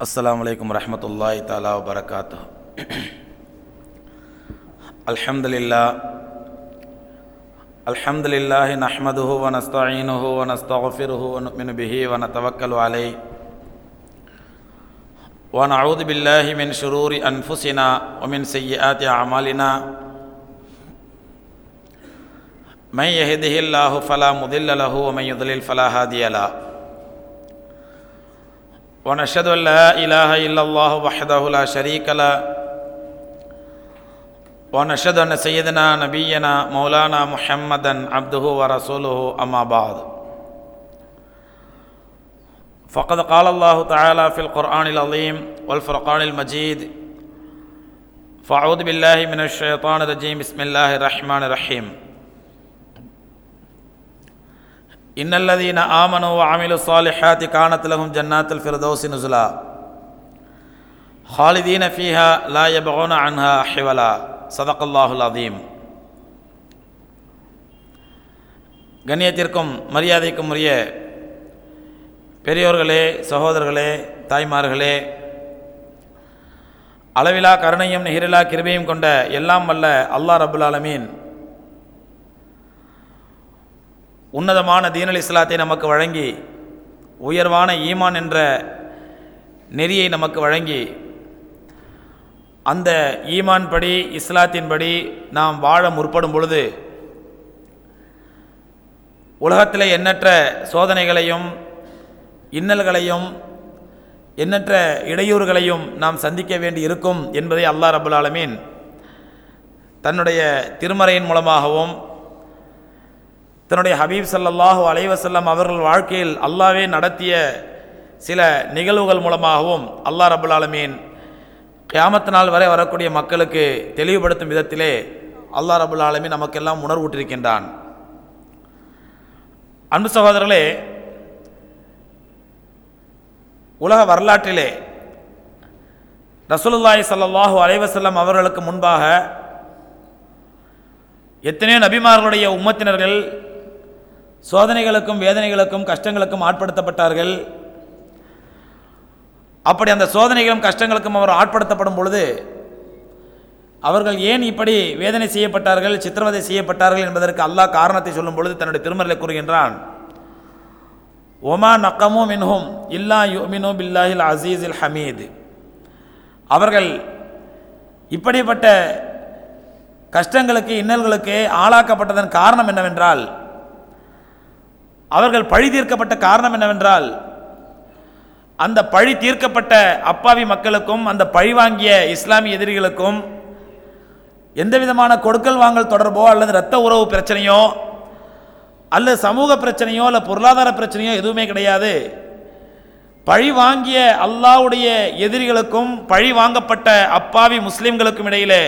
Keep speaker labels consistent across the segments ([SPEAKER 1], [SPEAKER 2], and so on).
[SPEAKER 1] السلام علیکم ورحمۃ اللہ تعالیٰ وبرکاتہ۔ الحمد للہ الحمد للہ نحمد و نستعین ہو و نستغفر ہو ونؤمن به ونتوکل علیہ۔ ونعوذ باللہ من شرور انفسنا ومن سیئات اعمالنا۔ من يهده الله فلا مضل له ومن يضلل فلا هادي له۔ ونشهد أن لا إله إلا الله وحده لا شريك له. ونشهد أن سيدنا نبينا مولانا محمدا عبده ورسوله أما بعد. فقد قال الله تعالى في القرآن العظيم والفرقان المجيد فأعوذ بالله من الشيطان الرجيم. بسم الله الرحمن الرحيم. இன்னல்லதீன ஆமனோ ஆமிலு சாலிஹாத்தி காணத்திலகும் ஜன்னாத்தில் ஃபிரதோசி நுசுலா ஹாலிதீன ஃபீஹா லா யபகோன அன்ஹா ஹிவலா சதகல்லாஹுல் அதீம் கண்ணியத்திற்கும் மரியாதைக்கும் உரிய பெரியோர்களே சகோதரர்களே தாய்மார்களே அளவிலா கருணையும் நிகரிலா கிருபையும் கொண்ட எல்லாம் வல்ல அல்லா ரபுல் ஆலமீன் உன்னதமான தீனல் இஸ்லாத்தை நமக்கு வழங்கி உயர்வான ஈமான் என்ற நெறியை நமக்கு வழங்கி அந்த ஈமான் படி இஸ்லாத்தின்படி நாம் வாழ முற்படும் பொழுது உலகத்தில் எண்ணற்ற சோதனைகளையும் இன்னல்களையும் எண்ணற்ற இடையூறுகளையும் நாம் சந்திக்க வேண்டி இருக்கும் என்பதை அல்லாஹ் ரபுல் ஆலமீன் தன்னுடைய திருமறையின் மூலமாகவும் தன்னுடைய ஹபீப் சல்லல்லாஹு அலைவசல்லம் அவர்கள் வாழ்க்கையில் அல்லாவே நடத்திய சில நிகழ்வுகள் மூலமாகவும் அல்லாஹ் ரபுல் ஆலமீன் கியாமத்து நாள் வரை வரக்கூடிய மக்களுக்கு தெளிவுபடுத்தும் விதத்திலே அல்லாஹ் ரபுல் ஆலமீன் நமக்கெல்லாம் உணர்வூட்டிருக்கின்றான் அன்பு சகோதரர்களே உலக வரலாற்றிலே ரசூலுல்லாய் சல்லாஹூ அலைவசல்லம் அவர்களுக்கு முன்பாக எத்தனையோ நபிமார்களுடைய உம்மத்தினர்கள் சோதனைகளுக்கும் வேதனைகளுக்கும் கஷ்டங்களுக்கும் ஆட்படுத்தப்பட்டார்கள். அப்படி அந்த சோதனைகளும் கஷ்டங்களுக்கும் அவர் ஆட்படுத்தப்படும் பொழுது அவர்கள் ஏன் இப்படி வேதனை செய்யப்பட்டார்கள் சித்திரவதை செய்யப்பட்டார்கள் என்பதற்கு அல்லாஹ் காரணத்தை சொல்லும் பொழுது தன்னுடைய திருமறையில் கூறுகின்றான் ஒமா நக்கமோ மின்ஹும் இல்லா யுமினோ பில்லாஹில் அசீஸில் ஹமீது. அவர்கள் இப்படிப்பட்ட கஷ்டங்களுக்கு இன்னல்களுக்கு ஆளாக்கப்பட்டதன் காரணம் என்னவென்றால் அவர்கள் பழி தீர்க்கப்பட்ட காரணம் என்னவென்றால் அந்த பழி தீர்க்கப்பட்ட அப்பாவி மக்களுக்கும் அந்த பழி வாங்கிய இஸ்லாமிய எதிரிகளுக்கும் எந்த விதமான கொடுக்கல் வாங்கல் தொடர்போ அல்லது இரத்த உறவு பிரச்சனையோ அல்லது சமூக பிரச்சனையோ அல்ல பொருளாதார பிரச்சனையோ எதுவுமே கிடையாது. பழி வாங்கிய அல்லாவுடைய எதிரிகளுக்கும் பழி வாங்கப்பட்ட அப்பாவி முஸ்லீம்களுக்கும் இடையிலே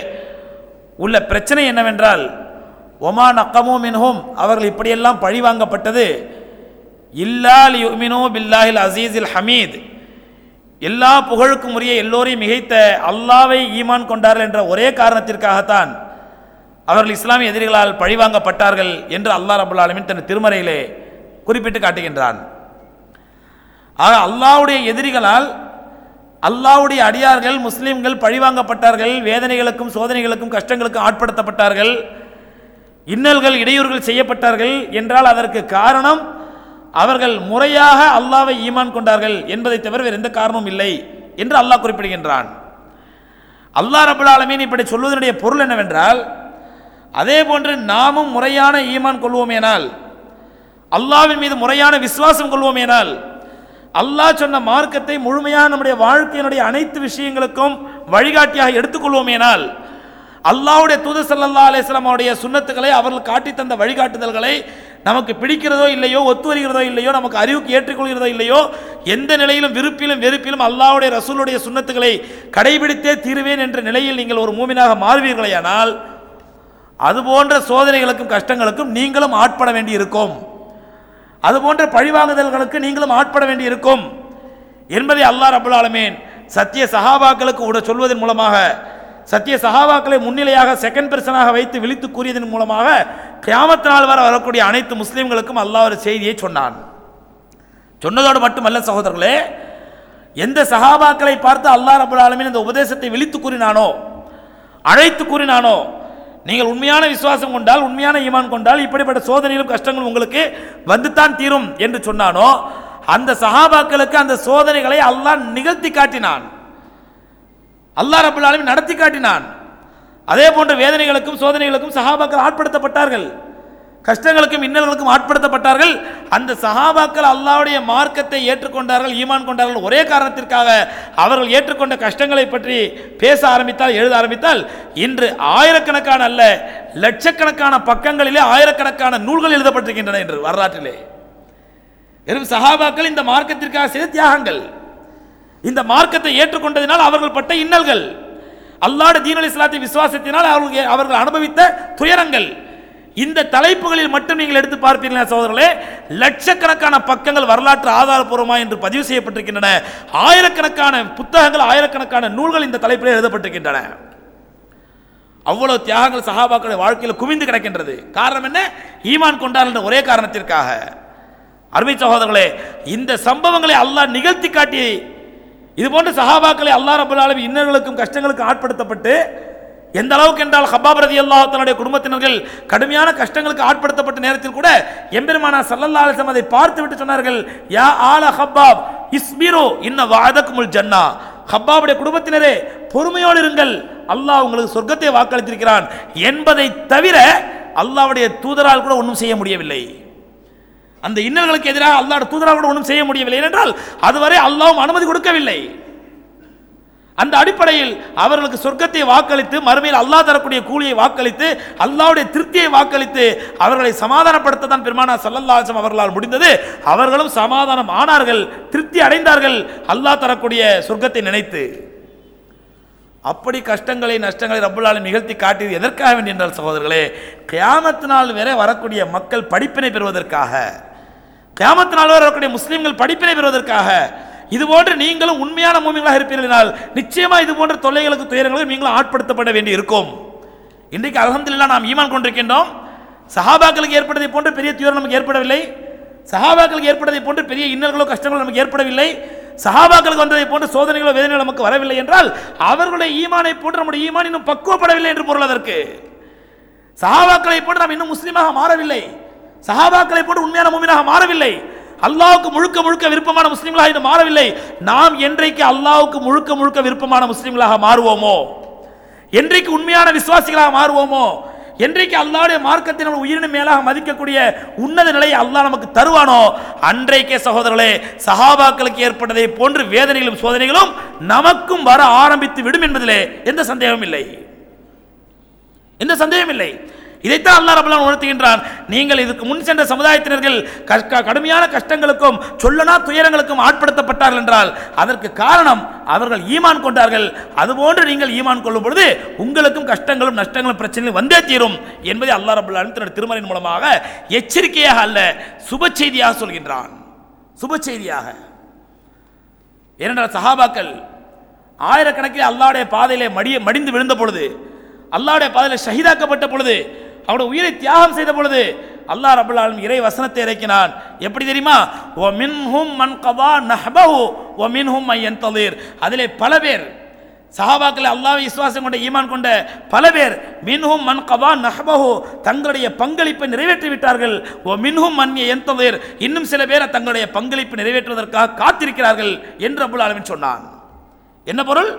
[SPEAKER 1] உள்ள பிரச்சனை என்னவென்றால் ஒமா நக்கமோ மின்ஹும். அவர்கள் இப்படியெல்லாம் பழி வாங்கப்பட்டது. இல்லால் யுமினோ பில்லாஹில் அசீஸில் ஹமீத். எல்லா புகழுக்கும் உரிய எல்லோரையும் மிகைத்த அல்லாவை ஈமான் கொண்டார்கள் என்ற ஒரே காரணத்திற்காகத்தான் அவர்கள் இஸ்லாமிய எதிரிகளால் பழிவாங்கப்பட்டார்கள் என்று அல்லாஹ் ரபுல் ஆலமின் தன் திருமறையிலே குறிப்பிட்டு காட்டுகின்றான். ஆக அல்லாவுடைய எதிரிகளால் அல்லாவுடைய அடியார்கள் முஸ்லீம்கள் பழிவாங்கப்பட்டார்கள் வேதனைகளுக்கும் சோதனைகளுக்கும் கஷ்டங்களுக்கும் ஆட்படுத்தப்பட்டார்கள். இன்னல்கள் இடையூறுகள் செய்யப்பட்டார்கள் என்றால் அதற்கு காரணம் அவர்கள் முறையாக அல்லாவை ஈமான் கொண்டார்கள் என்பதை தவிர வேறு எந்த காரணமும் இல்லை என்று அல்லாஹ் குறிப்பிடுகின்றான். அல்லாஹ் ரபுல் ஆலமீன் இப்படி சொல்வதனுடைய பொருள் என்னவென்றால் அதே போன்று நாமும் முறையான ஈமான் கொள்வோமேனால் அல்லாவின் மீது முறையான விசுவாசம் கொள்வோமேனால் அல்லாஹ் சொன்ன மார்க்கத்தை முழுமையாக நம்முடைய வாழ்க்கையினுடைய அனைத்து விஷயங்களுக்கும் வழிகாட்டியாக எடுத்துக்கொள்வோமேனால் அல்லாவுடைய தூது சல்லா அலிஸ்லாம் அவருடைய சுண்ணத்துக்களை அவர்கள் காட்டி தந்த வழிகாட்டுதல்களை நமக்கு பிடிக்கிறதோ இல்லையோ ஒத்து வருகிறதோ இல்லையோ நமக்கு அறிவுக்கு ஏற்றுக்கொள்கிறதோ இல்லையோ எந்த நிலையிலும் விருப்பிலும் வெறுப்பிலும் அல்லாவுடைய ரசூலுடைய சுண்ணத்துக்களை கடைபிடித்தே தீருவேன் என்ற நிலையில் நீங்கள் ஒரு மூமினாக மாறுவீர்களேயானால் அதுபோன்ற சோதனைகளுக்கும் கஷ்டங்களுக்கும் நீங்களும் ஆட்பட வேண்டி இருக்கும் அதுபோன்ற பழிவாங்குதல்களுக்கு நீங்களும் ஆட்பட வேண்டி இருக்கும் என்பதை அல்லாஹ் ரபுல் ஆலமீன் சத்திய சஹாபாக்களுக்கு உட சொல்வதன் மூலமாக சத்திய சகாபாக்களை முன்னிலையாக செகண்ட் பர்சனாக வைத்து விழித்து கூறியதன் மூலமாக கியாமத் நாள் வரை வரக்கூடிய அனைத்து முஸ்லீம்களுக்கும் அல்லாஹ் ஒரு செய்தியை சொன்னான். சொன்னதோடு மட்டுமல்ல சகோதரர்களே எந்த சகாபாக்களை பார்த்து அல்லாஹ் ரபுல் ஆலமின் இந்த உபதேசத்தை விழித்து கூறினானோ அழைத்து கூறினானோ நீங்கள் உண்மையான விசுவாசம் கொண்டால் உண்மையான ஈமான் கொண்டால் இப்படிப்பட்ட சோதனைகளும் கஷ்டங்கள் உங்களுக்கு வந்துத்தான் தீரும் என்று சொன்னானோ அந்த சகாபாக்களுக்கு அந்த சோதனைகளை அல்லாஹ் நிகழ்த்தி காட்டினான். அல்லாஹ் ரபுல் ஆலமீன் நடத்தி காட்டினான். அதே போன்ற வேதனைகளுக்கும் சோதனைகளுக்கும் சஹாபாக்கள் ஆட்படுத்தப்பட்டார்கள். கஷ்டங்களுக்கும் இன்னல்களுக்கும் ஆட்படுத்தப்பட்டார்கள். அந்த சஹாபாக்கள் அல்லாவுடைய மார்க்கத்தை ஏற்றுக்கொண்டார்கள் ஈமான் கொண்டார்கள். ஒரே காரணத்திற்காக அவர்கள் ஏற்றுக்கொண்ட கஷ்டங்களை பற்றி பேச ஆரம்பித்தால் எழுத ஆரம்பித்தால் இன்று ஆயிரக்கணக்கான அல்ல லட்சக்கணக்கான பக்கங்களிலே ஆயிரக்கணக்கான நூல்கள் எழுதப்பட்டிருக்கின்றன என்று வரலாற்றிலே. வெறும் சஹாபாக்கள் இந்த மார்க்கத்திற்காக செய்த தியாகங்கள் இந்த மார்க்கத்தை ஏற்றுக்கொண்டதினால் அவர்கள் பட்ட இன்னல்கள். அல்லாட தீன் அலி இஸ்லாத்தை விசுவாசத்தினால் அவர்கள் அவர்கள் அனுபவித்த துயரங்கள். இந்த தலைப்புகளில் மட்டும் நீங்கள் எடுத்து பார்ப்பீர்களா சோதரர்களே லட்சக்கணக்கான பக்கங்கள் வரலாற்று ஆதாரப்பூர்வமா என்று பதிவு செய்யப்பட்டிருக்கின்றன. ஆயிரக்கணக்கான புத்தகங்கள் ஆயிரக்கணக்கான நூல்கள் இந்த தலைப்பில் எழுதப்பட்டிருக்கின்றன. அவ்வளவு தியாகங்கள் சஹாபாக்களுடைய வாழ்க்கையில் குவிந்து கிடக்கின்றது. காரணம் என்ன? ஈமான் கொண்டார் என்ற ஒரே காரணத்திற்காக. அருமை சகோதரர்களே இந்த சம்பவங்களை அல்லாஹ் நிகழ்த்தி காட்டி இது போன்ற சஹாபாக்களை அல்லாஹ் ரபுல்லாலும் இன்னர்களுக்கும் இன்னல்களுக்கும் கஷ்டங்களுக்கும் ஆட்படுத்தப்பட்டு எந்த அளவுக்கு என்றால் ஹப்பாப் ரதி அல்லாஹ் தன்னுடைய குடும்பத்தினர்கள் கடுமையான கஷ்டங்களுக்கு ஆட்படுத்தப்பட்ட நேரத்தில் கூட எம்பெருமானா சல்லல்லா அலிசம் அதை பார்த்து விட்டு சொன்னார்கள் யா ஆல ஹப்பாப் இஸ்மிரோ இன்ன வாதக்குமுல் ஜன்னா. ஹப்பாவுடைய குடும்பத்தினரே பொறுமையோடு இருங்கள் அல்லாஹ் உங்களுக்கு சொர்க்கத்தை வாக்களித்திருக்கிறான் என்பதை தவிர அல்லாவுடைய தூதரால் கூட ஒன்றும் செய்ய முடியவில்லை. அந்த இன்னல்களுக்கு எதிராக அல்லாட தூதரால் ஒன்றும் செய்ய முடியவில்லை. ஏனென்றால் அதுவரை அல்லாவும் அனுமதி கொடுக்கவில்லை. அந்த அடிப்படையில் அவர்களுக்கு சொர்க்கத்தை வாக்களித்து மறுமையில் அல்லாஹ் தரக்கூடிய கூலியை வாக்களித்து அல்லாஹ்வுடைய திருப்தியை வாக்களித்து அவர்களை சமாதானப்படுத்த தான் பெருமானா சல்லல்லாசம் அவர்களால் முடிந்தது. அவர்களும் சமாதானம் ஆனார்கள் திருப்தி அடைந்தார்கள் அல்லாஹ் தரக்கூடிய சொர்க்கத்தை நினைத்து. அப்படி கஷ்டங்களை நஷ்டங்களை ரப்புல்லாலும் நிகழ்த்தி காட்டியது எதற்காக வேண்டி என்றால் சகோதரர்களே கியாமத்தினால் வரை வரக்கூடிய மக்கள் படிப்பினை பெறுவதற்காக. கியாமத்து நாள் வரை வரக்கூடிய முஸ்லீம்கள் படிப்பினை பெறுவதற்காக இது போன்று நீங்களும் உண்மையான மூமிகளாக இருப்பீர்களால் நிச்சயமாக இது போன்ற தொல்லைகளுக்கு துயரங்களுக்கு நீங்களும் ஆட்படுத்தப்பட வேண்டி இருக்கும் இன்றைக்கு அல்ஹம்துலில்லாஹ் நாம் ஈமான் கொண்டிருக்கின்றோம். சஹாபாக்களுக்கு ஏற்பட்டதை போன்று பெரிய துயரம் நமக்கு ஏற்படவில்லை. சஹாபாக்களுக்கு ஏற்பட்டதை போன்று பெரிய இன்னல்களோ கஷ்டங்களோ நமக்கு ஏற்படவில்லை. சஹாபாக்களுக்கு வந்ததை போன்று சோதனைகளோ வேதனைகளோ நமக்கு வரவில்லை என்றால் அவர்களுடைய ஈமானை போன்று நம்முடைய ஈமான் இன்னும் பக்குவப்படவில்லை என்று பொருள் அதற்கு. சஹாபாக்களை போன்று நாம் இன்னும் முஸ்லீமாக மாறவில்லை. சஹாபாக்களை போட்டு உண்மையான மூமினாக மாறவில்லை. அல்லாவுக்கு முழுக்க முழுக்க விருப்பமான முஸ்லீம்களாக இது மாறவில்லை. நாம் என்றைக்கு அல்லாவுக்கு முழுக்க முழுக்க விருப்பமான முஸ்லீம்களாக மாறுவோமோ? என்றைக்கு உண்மையான விசுவாசிகளாக மாறுவோமோ? என்றைக்கு அல்லாவுடைய மார்க்கத்தை நம்ம உயிரினும் மேலாக மதிக்கக்கூடிய உன்னத நிலையை அல்லாஹ் நமக்கு தருவானோ? அன்றைக்கே சகோதரர்களே சஹாபாக்களுக்கு ஏற்பட்டதை போன்று வேதனைகளும் சோதனைகளும் நமக்கும் வர ஆரம்பித்து விடும் என்பதிலே எந்த சந்தேகமும் இல்லை. எந்த சந்தேகம் இல்லை. இதைத்தான் அல்லா ரபுல்லான் உணர்த்துகின்றான். நீங்கள் இதுக்கு முன் சென்ற சமுதாயத்தினர்கள் கடுமையான கஷ்டங்களுக்கும் சொல்லனா துயரங்களுக்கும் ஆட்படுத்தப்பட்டார்கள் என்றால் அதற்கு காரணம் அவர்கள் ஈமான் கொண்டார்கள். அதுபோன்று நீங்கள் ஈமான் கொள்ளும் பொழுது உங்களுக்கும் கஷ்டங்களும் நஷ்டங்களும் பிரச்சனைகளும் வந்தே தீரும் என்பதை அல்லா ரபுல்லான் தன்னுடைய திருமறையின் மூலமாக எச்சரிக்கையாக அல்ல சுப செய்தியாக சொல்கின்றான். சுப செய்தியாக. ஏனென்றால் சஹாபாக்கள் ஆயிரக்கணக்கில் அல்லாவுடைய பாதையிலே மடிய மடிந்து விழுந்த பொழுது அல்லாவுடைய பாதையில் ஷஹீதாக்கப்பட்ட பொழுது அவனுடைய உயிரை தியாகம் செய்த பொழுது அல்லாஹ் ரபுல் ஆலம் இறை வசனத்தை இறக்கினான். எப்படி தெரியுமா? ஓ மின்ஹும் மன் கபா நஹபஹு ஓ மின்ஹும் மையன் யந்தலிர் அதிலே பல பேர் சஹாபாக்கள் அல்லாஹ் விசுவாசம் கொண்ட ஈமான் கொண்ட பல பேர் மின்ஹும் மன் கபா நஹபஹு தங்களுடைய பங்களிப்பை நிறைவேற்றி விட்டார்கள். ஓ மின்ஹும் என் யந்தலிர் இன்னும் சில பேர் தங்களுடைய பங்களிப்பு நிறைவேற்றுவதற்காக காத்திருக்கிறார்கள் என்று அபுல் ஆலமின் சொன்னான். என்ன பொருள்?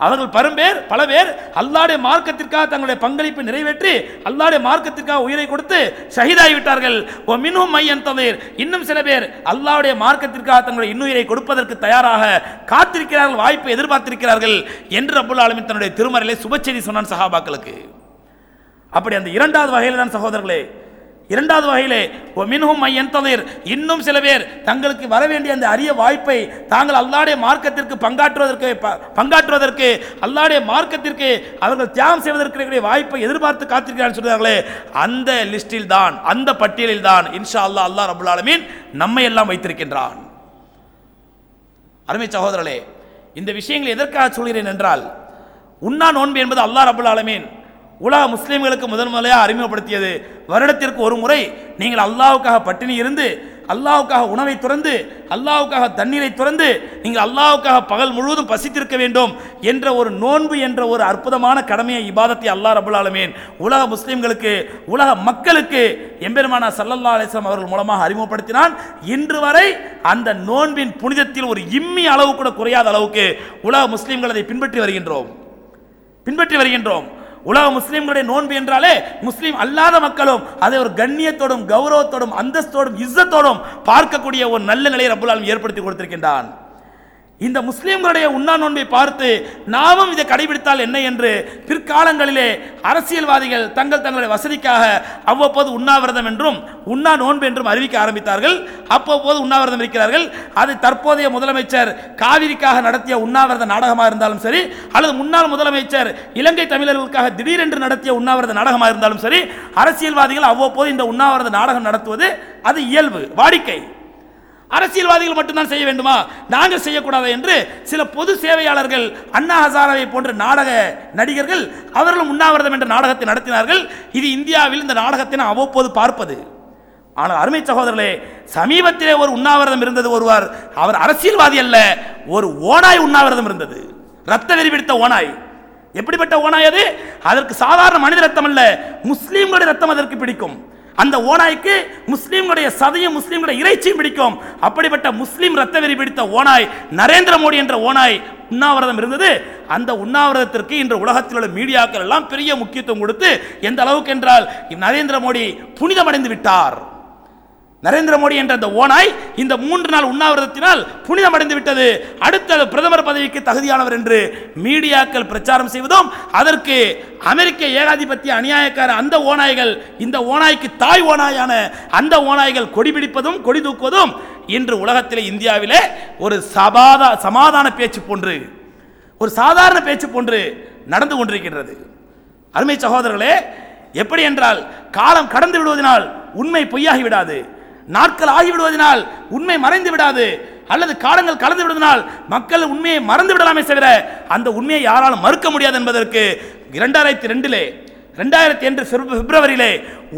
[SPEAKER 1] அவர்கள் பரும்பேர் பல பேர் அல்லாடைய மார்க்கத்திற்காக தங்களுடைய பங்களிப்பை நிறைவேற்றி அல்லாடைய மார்க்கத்திற்காக உயிரை கொடுத்து ஷஹீதாகி விட்டார்கள் ஓ மினும் மையன் தவிர் இன்னும் சில பேர் அல்லாவுடைய மார்க்கத்திற்காக தங்களுடைய இன்னுயிரை கொடுப்பதற்கு தயாராக காத்திருக்கிறார்கள் வாய்ப்பை எதிர்பார்த்திருக்கிறார்கள் என்று அபுல் ஆலமின் தன்னுடைய திருமறையிலே சுபச்செய்தி சொன்னான் சஹாபாக்களுக்கு. அப்படி அந்த இரண்டாவது வகையில் தான் சகோதரர்களே இரண்டாவது வகையிலே மின்ஹும் ஐயன் யன்தலிர் இன்னும் சில பேர் தங்களுக்கு வர வேண்டிய அந்த அரிய வாய்ப்பை தாங்கள் அல்லாடைய மார்க்கத்திற்கு பங்காற்றுவதற்கு ப- பங்காற்றுவதற்கு அல்லாடைய மார்க்கத்திற்கு அவர்கள் தியாகம் செய்வதற்கு வாய்ப்பை எதிர்பார்த்து காத்திருக்கிறார்கள் சொல்கிறார்களே அந்த லிஸ்டில் தான் அந்த பட்டியலில் தான் இன்ஷா அல்லாஹ் அல்லாஹ் ரபுல்லாலமீன் நம்மை எல்லாம் வைத்திருக்கின்றான். அருமை சகோதரர்களே இந்த விஷயங்களை எதற்காக சொல்கிறேன் என்றால் உண்ணா நோன்பு என்பது அல்லாஹ் ரபுல்லாலமீன் உலக முஸ்லீம்களுக்கு முதன் முதலையாக அறிமுகப்படுத்தியது. வருடத்திற்கு ஒரு முறை நீங்கள் அல்லாவுக்காக பட்டினி இருந்து அல்லாவுக்காக உணவை துறந்து அல்லாவுக்காக தண்ணீரை துறந்து நீங்கள் அல்லாவுக்காக பகல் முழுவதும் பசித்திருக்க வேண்டும் என்ற ஒரு நோன்பு என்ற ஒரு அற்புதமான கடமையை இபாதத்தை அல்லாஹ் ரபுல்லாலுமேன் உலக முஸ்லீம்களுக்கு உலக மக்களுக்கு எம்பெருமானா சல்லல்லா அலிஸ்லாம் அவர்கள் மூலமாக அறிமுகப்படுத்தினான். இன்று வரை அந்த நோன்பின் புனிதத்தில் ஒரு இம்மி அளவு கூட குறையாத அளவுக்கு உலக முஸ்லீம்கள் அதை பின்பற்றி வருகின்றோம். பின்பற்றி வருகின்றோம். உலக முஸ்லிம்களுடைய நோன்பு என்றாலே முஸ்லீம் அல்லாத மக்களும் அதை ஒரு கண்ணியத்தோடும் கௌரவத்தோடும் அந்தஸ்தோடும் இஸ்ஸத்தோடும் பார்க்கக்கூடிய ஒரு நல்ல நிலையை ரப்புல் ஏற்படுத்தி கொடுத்திருக்கின்றான். இந்த முஸ்லீம்களுடைய உண்ணா நோன்பை பார்த்து நாமும் இதை கடைபிடித்தால் என்ன என்று பிற்காலங்களிலே அரசியல்வாதிகள் தங்கள் தங்களுடைய வசதிக்காக அவ்வப்போது உண்ணாவிரதம் என்றும் உண்ணா நோன்பு என்றும் அறிவிக்க ஆரம்பித்தார்கள். அப்பப்போது உண்ணாவிரதம் இருக்கிறார்கள். அது தற்போதைய முதலமைச்சர் காவிரிக்காக நடத்திய உண்ணாவிரத நாடகமாக இருந்தாலும் சரி அல்லது முன்னாள் முதலமைச்சர் இலங்கை தமிழர்களுக்காக திடீரென்று நடத்திய உண்ணாவிரத நாடகமாக இருந்தாலும் சரி அரசியல்வாதிகள் அவ்வப்போது இந்த உண்ணாவிரத நாடகம் நடத்துவது அது இயல்பு வாடிக்கை. அரசியல்வாதிகள் மட்டும்தான் செய்ய வேண்டுமா? நாங்கள் செய்யக்கூடாது என்று சில பொது சேவையாளர்கள் அண்ணா ஹசாராவை போன்ற நாடக நடிகர்கள் அவர்களும் உண்ணாவிரதம் என்ற நாடகத்தை நடத்தினார்கள். இது இந்தியாவில் இந்த நாடகத்தை நான் அவ்வப்போது பார்ப்பது. ஆனால் அருமை சகோதரர்களே சமீபத்திலே ஒரு உண்ணாவிரதம் இருந்தது ஒருவர். அவர் அரசியல்வாதி அல்ல ஒரு ஓனாய் உண்ணாவிரதம் இருந்தது. ரத்த வெறி பிடித்த ஓனாய் எப்படிப்பட்ட ஓனாய் அது? அதற்கு சாதாரண மனித ரத்தம் அல்ல முஸ்லீம்களுடைய ரத்தம் அதற்கு பிடிக்கும். அந்த ஓனாய்க்கு முஸ்லீம்களுடைய சதையும் முஸ்லீம்களுடைய இறைச்சியும் பிடிக்கும். அப்படிப்பட்ட முஸ்லீம் ரத்த வெறி பிடித்த ஓனாய் நரேந்திர மோடி என்ற ஓனாய் உண்ணாவிரதம் இருந்தது. அந்த உண்ணாவிரதத்திற்கு இன்று உலகத்தில் உள்ள மீடியாக்கள் எல்லாம் பெரிய முக்கியத்துவம் கொடுத்து எந்த அளவுக்கு என்றால் நரேந்திர மோடி புனிதமடைந்து விட்டார். நரேந்திர மோடி என்ற அந்த ஓனாய் இந்த மூன்று நாள் உண்ணாவிரதத்தினால் புனிதமடைந்து விட்டது. அடுத்த பிரதமர் பதவிக்கு தகுதியானவர் என்று மீடியாக்கள் பிரச்சாரம் செய்வதும் அதற்கு அமெரிக்க ஏகாதிபத்திய அநியாயக்கார அந்த ஓநாய்கள் இந்த ஓநாய்க்கு தாய் ஓநாயான அந்த ஓநாய்கள் கொடி பிடிப்பதும் கொடி தூக்குவதும் இன்று உலகத்திலே இந்தியாவிலே ஒரு சபாதா சமாதான பேச்சு போன்று ஒரு சாதாரண பேச்சு போன்று நடந்து கொண்டிருக்கின்றது. அருமை சகோதரர்களே எப்படி என்றால் காலம் கடந்து விடுவதனால் உண்மை பொய்யாகி விடாது. நாட்கள் ஆகிவிடுவதனால் உண்மை மறைந்து விடாது. அல்லது காலங்கள் கலந்து விடுவதனால் மக்கள் உண்மையை மறந்து விடலாமே தவிர அந்த உண்மையை யாராலும் மறுக்க முடியாது என்பதற்கு இரண்டாயிரத்தி ரெண்டிலே ரெண்டாயிரத்தி என்று பிப்ரவரியிலே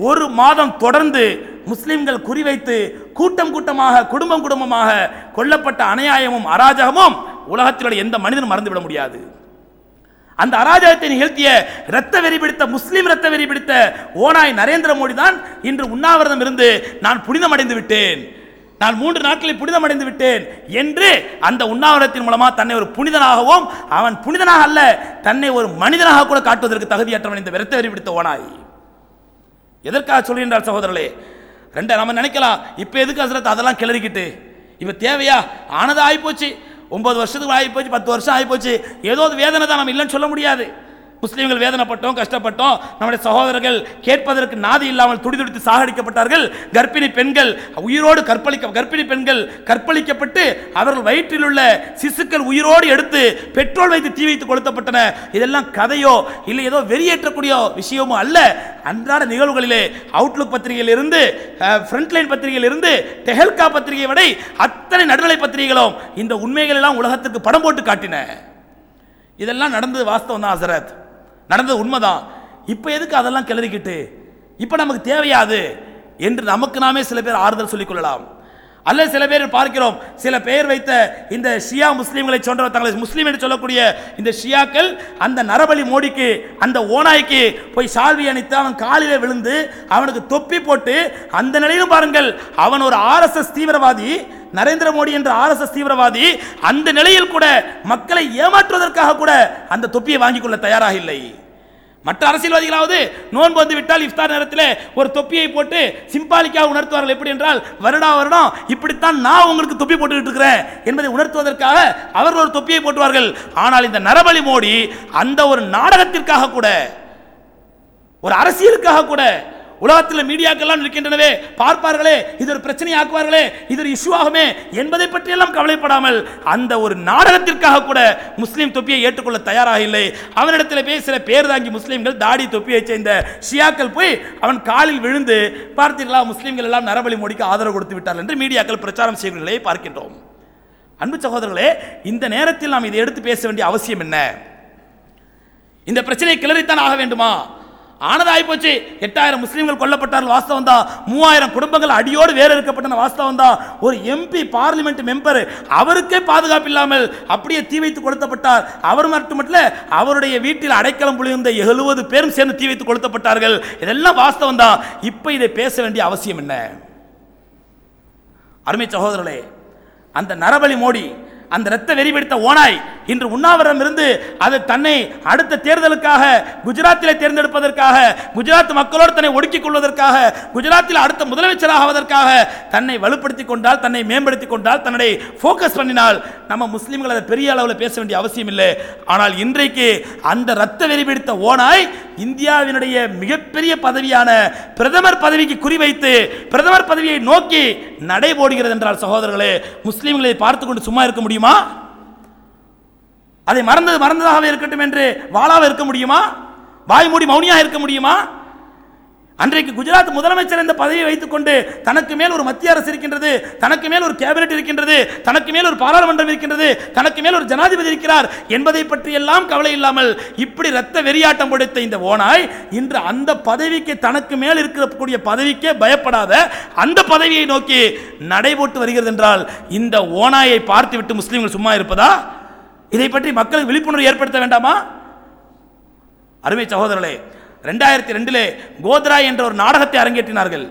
[SPEAKER 1] ஒரு மாதம் தொடர்ந்து முஸ்லிம்கள் குறிவைத்து கூட்டம் கூட்டமாக குடும்பம் குடும்பமாக கொல்லப்பட்ட அநியாயமும் அராஜகமும் உலகத்தில் எந்த மனிதனும் மறந்துவிட முடியாது. அந்த அராஜகத்தை நிகழ்த்திய இரத்த வெறி பிடித்த முஸ்லீம் இரத்த வெறி பிடித்த ஓனாய் நரேந்திர மோடி தான் இன்று உண்ணாவிரதம் இருந்து நான் புனிதமடைந்து விட்டேன். நான் மூன்று நாட்களில் புனிதமடைந்து விட்டேன் என்று அந்த உண்ணாவிரத்தின் மூலமாக தன்னை ஒரு புனிதனாகவும் அவன் புனிதனாக அல்ல தன்னை ஒரு மனிதனாக கூட காட்டுவதற்கு தகுதியற்றவன் இந்த விரத்த வெறி பிடித்த ஓனாய் எதற்காக சொல்கின்றார் சகோதரர்களே? ரெண்ட நம்ம நினைக்கலாம். இப்போ எதுக்கு அசுரத்தை அதெல்லாம் கிளறிக்கிட்டு? இப்போ தேவையா? ஆனதாக ஆகிப்போச்சு ஒன்பது வருஷத்துக்கு ஆகிப்போச்சு பத்து வருஷம் ஆகிப்போச்சு. ஏதோ ஒரு வேதனை தான் நம்ம இல்லைன்னு சொல்ல முடியாது. முஸ்லீம்கள் வேதனைப்பட்டோம் கஷ்டப்பட்டோம். நம்முடைய சகோதரர்கள் கேட்பதற்கு நாதி இல்லாமல் துடிதுடித்து சாகடிக்கப்பட்டார்கள். கர்ப்பிணி பெண்கள் உயிரோடு கற்பழிக்க கர்ப்பிணி பெண்கள் கற்பழிக்கப்பட்டு அவர்கள் வயிற்றில் உள்ள சிசுக்கள் உயிரோடு எடுத்து பெட்ரோல் வைத்து தீ வைத்து கொளுத்தப்பட்டன. இதெல்லாம் கதையோ இல்லை ஏதோ வெறியேற்றக்கூடிய விஷயமோ அல்ல. அன்றாட நிகழ்வுகளிலே அவுட்லுக் பத்திரிகையில் இருந்து ஃப்ரண்ட்லைன் பத்திரிகையில் இருந்து பத்திரிகை வரை அத்தனை நடுநிலை பத்திரிகைகளும் இந்த உண்மைகள் எல்லாம் உலகத்துக்கு படம் போட்டு காட்டின. இதெல்லாம் நடந்தது வாஸ்தவம் தான் ஹசரத். நடந்தது உண்மைதான். இப்போ எதுக்கு அதெல்லாம் கிளறிக்கிட்டு? இப்போ நமக்கு தேவையாது என்று நமக்கு நாமே சில பேர் ஆறுதல் சொல்லிக் கொள்ளலாம் அல்ல சில பேர் பார்க்கிறோம் சில பெயர் வைத்த இந்த ஷியா முஸ்லீம்களை சொன்ன தங்களை முஸ்லீம் என்று சொல்லக்கூடிய இந்த ஷியாக்கள் அந்த நரபலி மோடிக்கு அந்த ஓனாய்க்கு போய் சால்வி அணித்து அவன் காலிலே விழுந்து அவனுக்கு தொப்பி போட்டு அந்த நிலையிலும் பாருங்கள் அவன் ஒரு ஆர்எஸ்எஸ் தீவிரவாதி நரேந்திர மோடி என்ற ஆர்எஸ்எஸ் தீவிரவாதி அந்த நிலையில் கூட மக்களை ஏமாற்றுவதற்காக கூட அந்த தொப்பியை வாங்கிக் கொள்ள தயாராக இல்லை. மற்ற அரசியல்வாதிகளாவது நோன்பு வந்து விட்டால் இஃப்தார் நேரத்தில் ஒரு தொப்பியை போட்டு சிம்பாலிக்காக உணர்த்துவார்கள். எப்படி என்றால் வருடா வருடம் இப்படித்தான் நான் உங்களுக்கு தொப்பி போட்டுக்கிட்டு இருக்கிறேன் என்பதை உணர்த்துவதற்காக அவர்கள் ஒரு தொப்பியை போட்டுவார்கள். ஆனால் இந்த நரபலி மோடி அந்த ஒரு நாடகத்திற்காக கூட ஒரு அரசியலுக்காக கூட உலகத்தில் மீடியாக்கெல்லாம் இருக்கின்றனவே பார்ப்பார்களே இது ஒரு பிரச்சனை ஆக்குவார்களே இது ஒரு இஷ்யூ ஆகுமே என்பதை பற்றியெல்லாம் கவலைப்படாமல் அந்த ஒரு நாடகத்திற்காக கூட முஸ்லீம் தொப்பியை ஏற்றுக்கொள்ள தயாராக இல்லை. அவனிடத்தில் போய் சில பேர் தாங்கி முஸ்லீம்கள் தாடி தொப்பியை சேர்ந்த ஷியாக்கள் போய் அவன் காலில் விழுந்து பார்த்தீர்களா முஸ்லீம்கள் எல்லாம் நரபலி மோடிக்கு ஆதரவு கொடுத்து விட்டார்கள் என்று மீடியாக்கள் பிரச்சாரம் செய்கிற நிலையை பார்க்கின்றோம். அன்பு சகோதரர்களே இந்த நேரத்தில் நாம் இதை எடுத்து பேச வேண்டிய அவசியம் என்ன? இந்த பிரச்சனையை கிளறித்தான் ஆக வேண்டுமா? ஆனதாகி போச்சு. எட்டாயிரம் முஸ்லீம்கள் கொல்லப்பட்டார்கள் வாஸ்தவம் தான் மூவாயிரம் குடும்பங்கள் அடியோடு வேறு இருக்கப்பட்டன வாஸ்தவம் தான் ஒரு எம்பி பார்லிமெண்ட் மெம்பர் அவருக்கே பாதுகாப்பு இல்லாமல் அப்படியே தீ வைத்து கொளுத்தப்பட்டார். அவர் மட்டுமல்ல அவருடைய வீட்டில் அடைக்கலம் புரிந்த எழுபது பேரும் சேர்ந்து தீ வைத்து கொளுத்தப்பட்டார்கள். இதெல்லாம் வாஸ்தவம் தான் இப்போ இதை பேச வேண்டிய அவசியம் என்ன? அருமை சகோதரர்களே அந்த நரபலி மோடி அந்த இரத்த வெறி பிடித்த ஓனாய் இன்று உண்ணாவிரம் இருந்து அது தன்னை அடுத்த தேர்தலுக்காக குஜராத்திலே தேர்ந்தெடுப்பதற்காக குஜராத் மக்களோடு தன்னை ஒடுக்கிக் கொள்வதற்காக குஜராத்தில் அடுத்த முதலமைச்சராக ஆவதற்காக தன்னை வலுப்படுத்திக் கொண்டால் தன்னை மேம்படுத்திக் கொண்டால் தன்னை ஃபோக்கஸ் பண்ணினால் நம்ம முஸ்லீம்கள் அதை பெரிய அளவில் பேச வேண்டிய அவசியம் இல்லை. ஆனால் இன்றைக்கு அந்த இரத்த வெறி பிடித்த ஓனாய் இந்தியாவினுடைய மிகப்பெரிய பதவியான பிரதமர் பதவிக்கு குறிவைத்து பிரதமர் பதவியை நோக்கி நடைபோடுகிறது என்றால் சகோதரர்களே முஸ்லீம்களை பார்த்து கொண்டு சும்மா இருக்க முடியும்? அதை மறந்தது மறந்ததாகவே இருக்கட்டும் என்று வாழாக இருக்க முடியுமா? வாய்மூடி மௌனியாக இருக்க முடியுமா? அன்றைக்கு குஜராத் முதலமைச்சர் இந்த பதவியை வைத்துக்கொண்டு தனக்கு மேல் ஒரு மத்திய அரசு இருக்கின்றது தனக்கு மேல் ஒரு கேபினெட் இருக்கின்றது தனக்கு மேல் ஒரு பாராளுமன்றம் இருக்கின்றது தனக்கு மேல் ஒரு ஜனாதிபதி இருக்கிறார் என்பதை பற்றி எல்லாம் கவலை இல்லாமல் இப்படி ரத்த வெறியாட்டம் கொடுத்த இந்த ஓனாய் இன்று அந்த பதவிக்கு தனக்கு மேல் இருக்கக்கூடிய பதவிக்கே பயப்படாத அந்த பதவியை நோக்கி நடைபோட்டு வருகிறது என்றால் இந்த ஓனாயை பார்த்துவிட்டு முஸ்லீம்கள் சும்மா இருப்பதா? இதை பற்றி மக்களுக்கு விழிப்புணர்வு ஏற்படுத்த வேண்டாமா? அருமை சகோதரர்களே ரெண்டாயிரத்தி ரெண்டிலே கோத்ரா என்ற ஒரு நாடகத்தை அரங்கேற்றினார்கள்.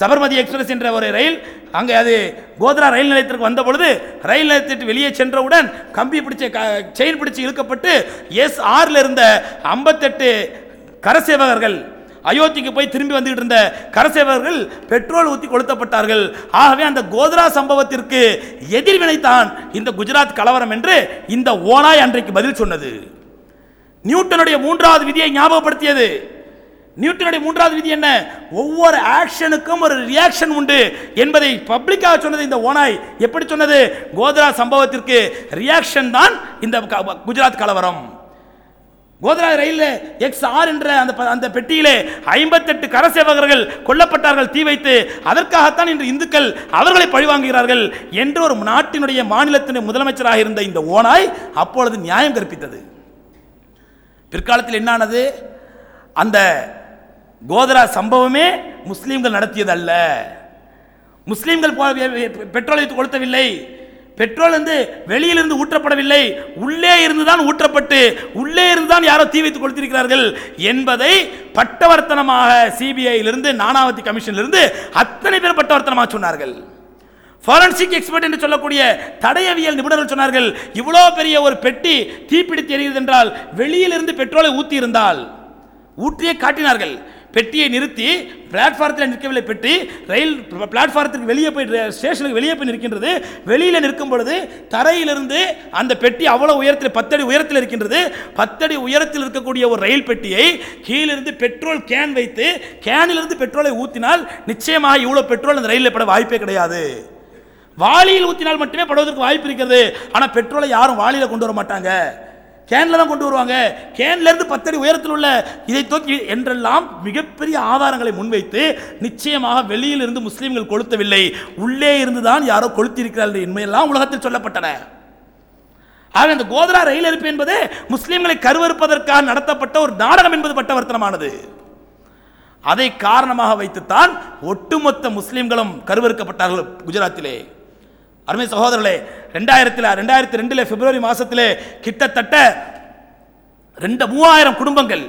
[SPEAKER 1] சபர்மதி எக்ஸ்பிரஸ் என்ற ஒரு ரயில் அங்கே அது கோத்ரா ரயில் நிலையத்திற்கு வந்த பொழுது ரயில் நிலையத்திற்கு வெளியே சென்றவுடன் கம்பி பிடிச்ச க- செயின் பிடிச்சு இழுக்கப்பட்டு எஸ் ஆறில் இருந்த ஐம்பத்தெட்டு கரசேவகர்கள் அயோத்திக்கு போய் திரும்பி வந்துகிட்டு இருந்த கரசேவர்கள் பெட்ரோல் ஊற்றி கொளுத்தப்பட்டார்கள். ஆகவே அந்த கோத்ரா சம்பவத்திற்கு எதிர்வினைத்தான் இந்த குஜராத் கலவரம் என்று இந்த ஓனாய் அன்றைக்கு பதில் சொன்னது. நியூட்டனுடைய மூன்றாவது விதியை ஞாபகப்படுத்தியது. நியூட்டனுடைய மூன்றாவது விதி என்ன? ஒவ்வொரு ஆக்ஷனுக்கும் ஒரு ரியாக்ஷன் உண்டு என்பதை பப்ளிக்காக சொன்னது இந்த ஓனாய் எப்படி சொன்னது? கோத்ரா சம்பவத்திற்கு ரியாக்ஷன் தான் இந்த க- குஜராத் கலவரம். கோத்ரா ரயிலில் எக்ஸ் ஆர் என்ற அந்த அந்த பெட்டியிலே ஐம்பத்தெட்டு கரசேவகர்கள் கொல்லப்பட்டார்கள். தீ வைத்து அதற்காகத்தான் இன்று இந்துக்கள் அவர்களை பழிவாங்குகிறார்கள் என்று ஒரு நாட்டினுடைய மாநிலத்தின் முதலமைச்சராக இருந்த இந்த ஓனாய் அப்பொழுது நியாயம் கற்பித்தது. பிற்காலத்தில் என்னானது? அந்த கோதரா சம்பவமே முஸ்லீம்கள் நடத்தியது அல்ல முஸ்லீம்கள் போ- வெ- பெட்ரோலை கொளுத்தவில்லை. பெட்ரோல் வந்து வெளியிலிருந்து ஊற்றப்படவில்லை. உள்ளே இருந்துதான் ஊற்றப்பட்டு உள்ளே இருந்துதான் யாரோ தீ வைத்து கொடுத்திருக்கிறார்கள் என்பதை பட்டவர்த்தனமாக சிபிஐயிலிருந்து நானாவதி கமிஷனிலிருந்து அத்தனை பேர் பட்டவர்த்தனமாக சொன்னார்கள். ஃபாரன்சிக் எக்ஸ்பர்ட் என்று சொல்லக்கூடிய தடயவியல் நிபுணர்கள் சொன்னார்கள் இவ்வளோ பெரிய ஒரு பெட்டி தீப்பிடித்து எரிகிறது என்றால் வெளியிலிருந்து பெட்ரோலை ஊற்றி இருந்தால். ஊற்றியே காட்டினார்கள். பெட்டியை நிறுத்தி பிளாட்ஃபாரத்தில் நிற்கவில்லை பெட்டி ரயில் பிளாட்ஃபாரத்திற்கு வெளியே போய் ஸ்டேஷனுக்கு வெளியே போய் நிற்கின்றது. வெளியில் நிற்கும் பொழுது தரையிலிருந்து அந்த பெட்டி அவ்வளோ உயரத்தில் பத்தடி உயரத்தில் இருக்கின்றது. பத்தடி உயரத்தில் இருக்கக்கூடிய ஒரு ரயில் பெட்டியை கீழிருந்து பெட்ரோல் கேன் வைத்து கேனிலிருந்து பெட்ரோலை ஊற்றினால் நிச்சயமாக இவ்வளோ பெட்ரோல் அந்த ரயிலில் பட வாய்ப்பே கிடையாது. வாளியில் ஊற்றினால் மட்டுமே படுவதற்கு வாய்ப்பு இருக்கிறது. ஆனால் பெட்ரோலை யாரும் வாளியில் கொண்டு வர மாட்டாங்க. கேனில் தான் கொண்டு வருவாங்க. கேன்லேருந்து பத்தடி உயரத்தில் உள்ள இதை தூக்கி என்றெல்லாம் மிகப்பெரிய ஆதாரங்களை முன்வைத்து நிச்சயமாக வெளியில் இருந்து முஸ்லீம்கள் கொளுத்தவில்லை. உள்ளே இருந்து தான் யாரோ கொளுத்திருக்கிறார்கள் என்பதெல்லாம் உலகத்தில் சொல்லப்பட்டன. ஆக இந்த கோதரா ரயில் இருப்பு என்பது முஸ்லீம்களை கருவறுப்பதற்காக நடத்தப்பட்ட ஒரு நாடகம் என்பது பட்டவர்த்தனமானது. அதை காரணமாக வைத்துத்தான் ஒட்டுமொத்த முஸ்லீம்களும் கருவறுக்கப்பட்டார்கள் குஜராத்திலே. அருமை சகோதரர்களே ரெண்டாயிரத்தில் ரெண்டாயிரத்தி ரெண்டில் பிப்ரவரி மாதத்தில் கிட்டத்தட்ட ரெண்டு மூவாயிரம் குடும்பங்கள்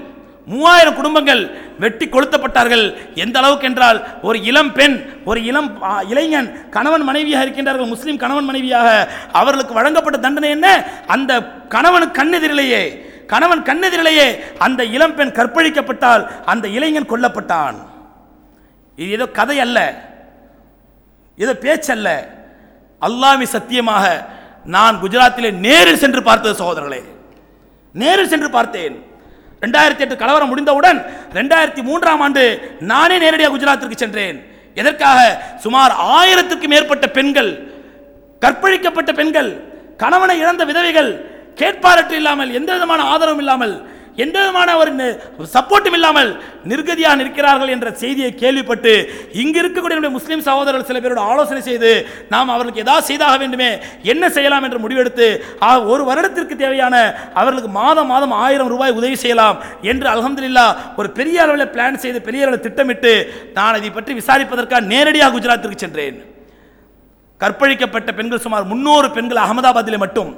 [SPEAKER 1] மூவாயிரம் குடும்பங்கள் வெட்டி கொளுத்தப்பட்டார்கள். எந்த அளவுக்கு என்றால் ஒரு இளம் பெண் ஒரு இளம் இளைஞன் கணவன் மனைவியாக இருக்கின்றார்கள் முஸ்லீம் கணவன் மனைவியாக அவர்களுக்கு வழங்கப்பட்ட தண்டனை என்ன? அந்த கணவன் கண்ணெதிரிலேயே கணவன் கண்ணெதிரிலேயே அந்த இளம் பெண் கற்பழிக்கப்பட்டால் அந்த இளைஞன் கொல்லப்பட்டான். இது ஏதோ கதை அல்ல. ஏதோ பேச்சல்ல அல்லாமி சத்தியமாக நான் குஜராத்திலே நேரில் சென்று பார்த்தது சகோதரர்களே. நேரில் சென்று பார்த்தேன். ரெண்டாயிரத்தி எட்டு கலவரம் முடிந்தவுடன் ரெண்டாயிரத்தி மூன்றாம் ஆண்டு நானே நேரடியாக குஜராத்திற்கு சென்றேன். எதற்காக? சுமார் ஆயிரத்துக்கு மேற்பட்ட பெண்கள் கற்பழிக்கப்பட்ட பெண்கள் கணவனை இழந்த விதவைகள் கேட்பாரற்று இல்லாமல் எந்த விதமான ஆதரவும் இல்லாமல் எந்த விதமான ஒரு சப்போர்ட்டும் இல்லாமல் நிர்கதியாக நிற்கிறார்கள் என்ற செய்தியை கேள்விப்பட்டு இங்கு இருக்கக்கூடிய முஸ்லீம் சகோதரர்கள் சில பேரோட ஆலோசனை செய்து நாம் அவர்களுக்கு ஏதாவது செய்தாக வேண்டுமே என்ன செய்யலாம் என்று முடிவெடுத்து ஆ, ஒரு வருடத்திற்கு தேவையான அவர்களுக்கு மாதம் மாதம் ஆயிரம் ரூபாய் உதவி செய்யலாம் என்று அலமதுல்லா ஒரு பெரிய அளவில் பிளான் செய்து பெரிய அளவில் திட்டமிட்டு நான் இதை பற்றி விசாரிப்பதற்காக நேரடியாக குஜராத்திற்கு சென்றேன். கற்பழிக்கப்பட்ட பெண்கள் சுமார் முன்னூறு பெண்கள் அகமதாபாத்தில் மட்டும்.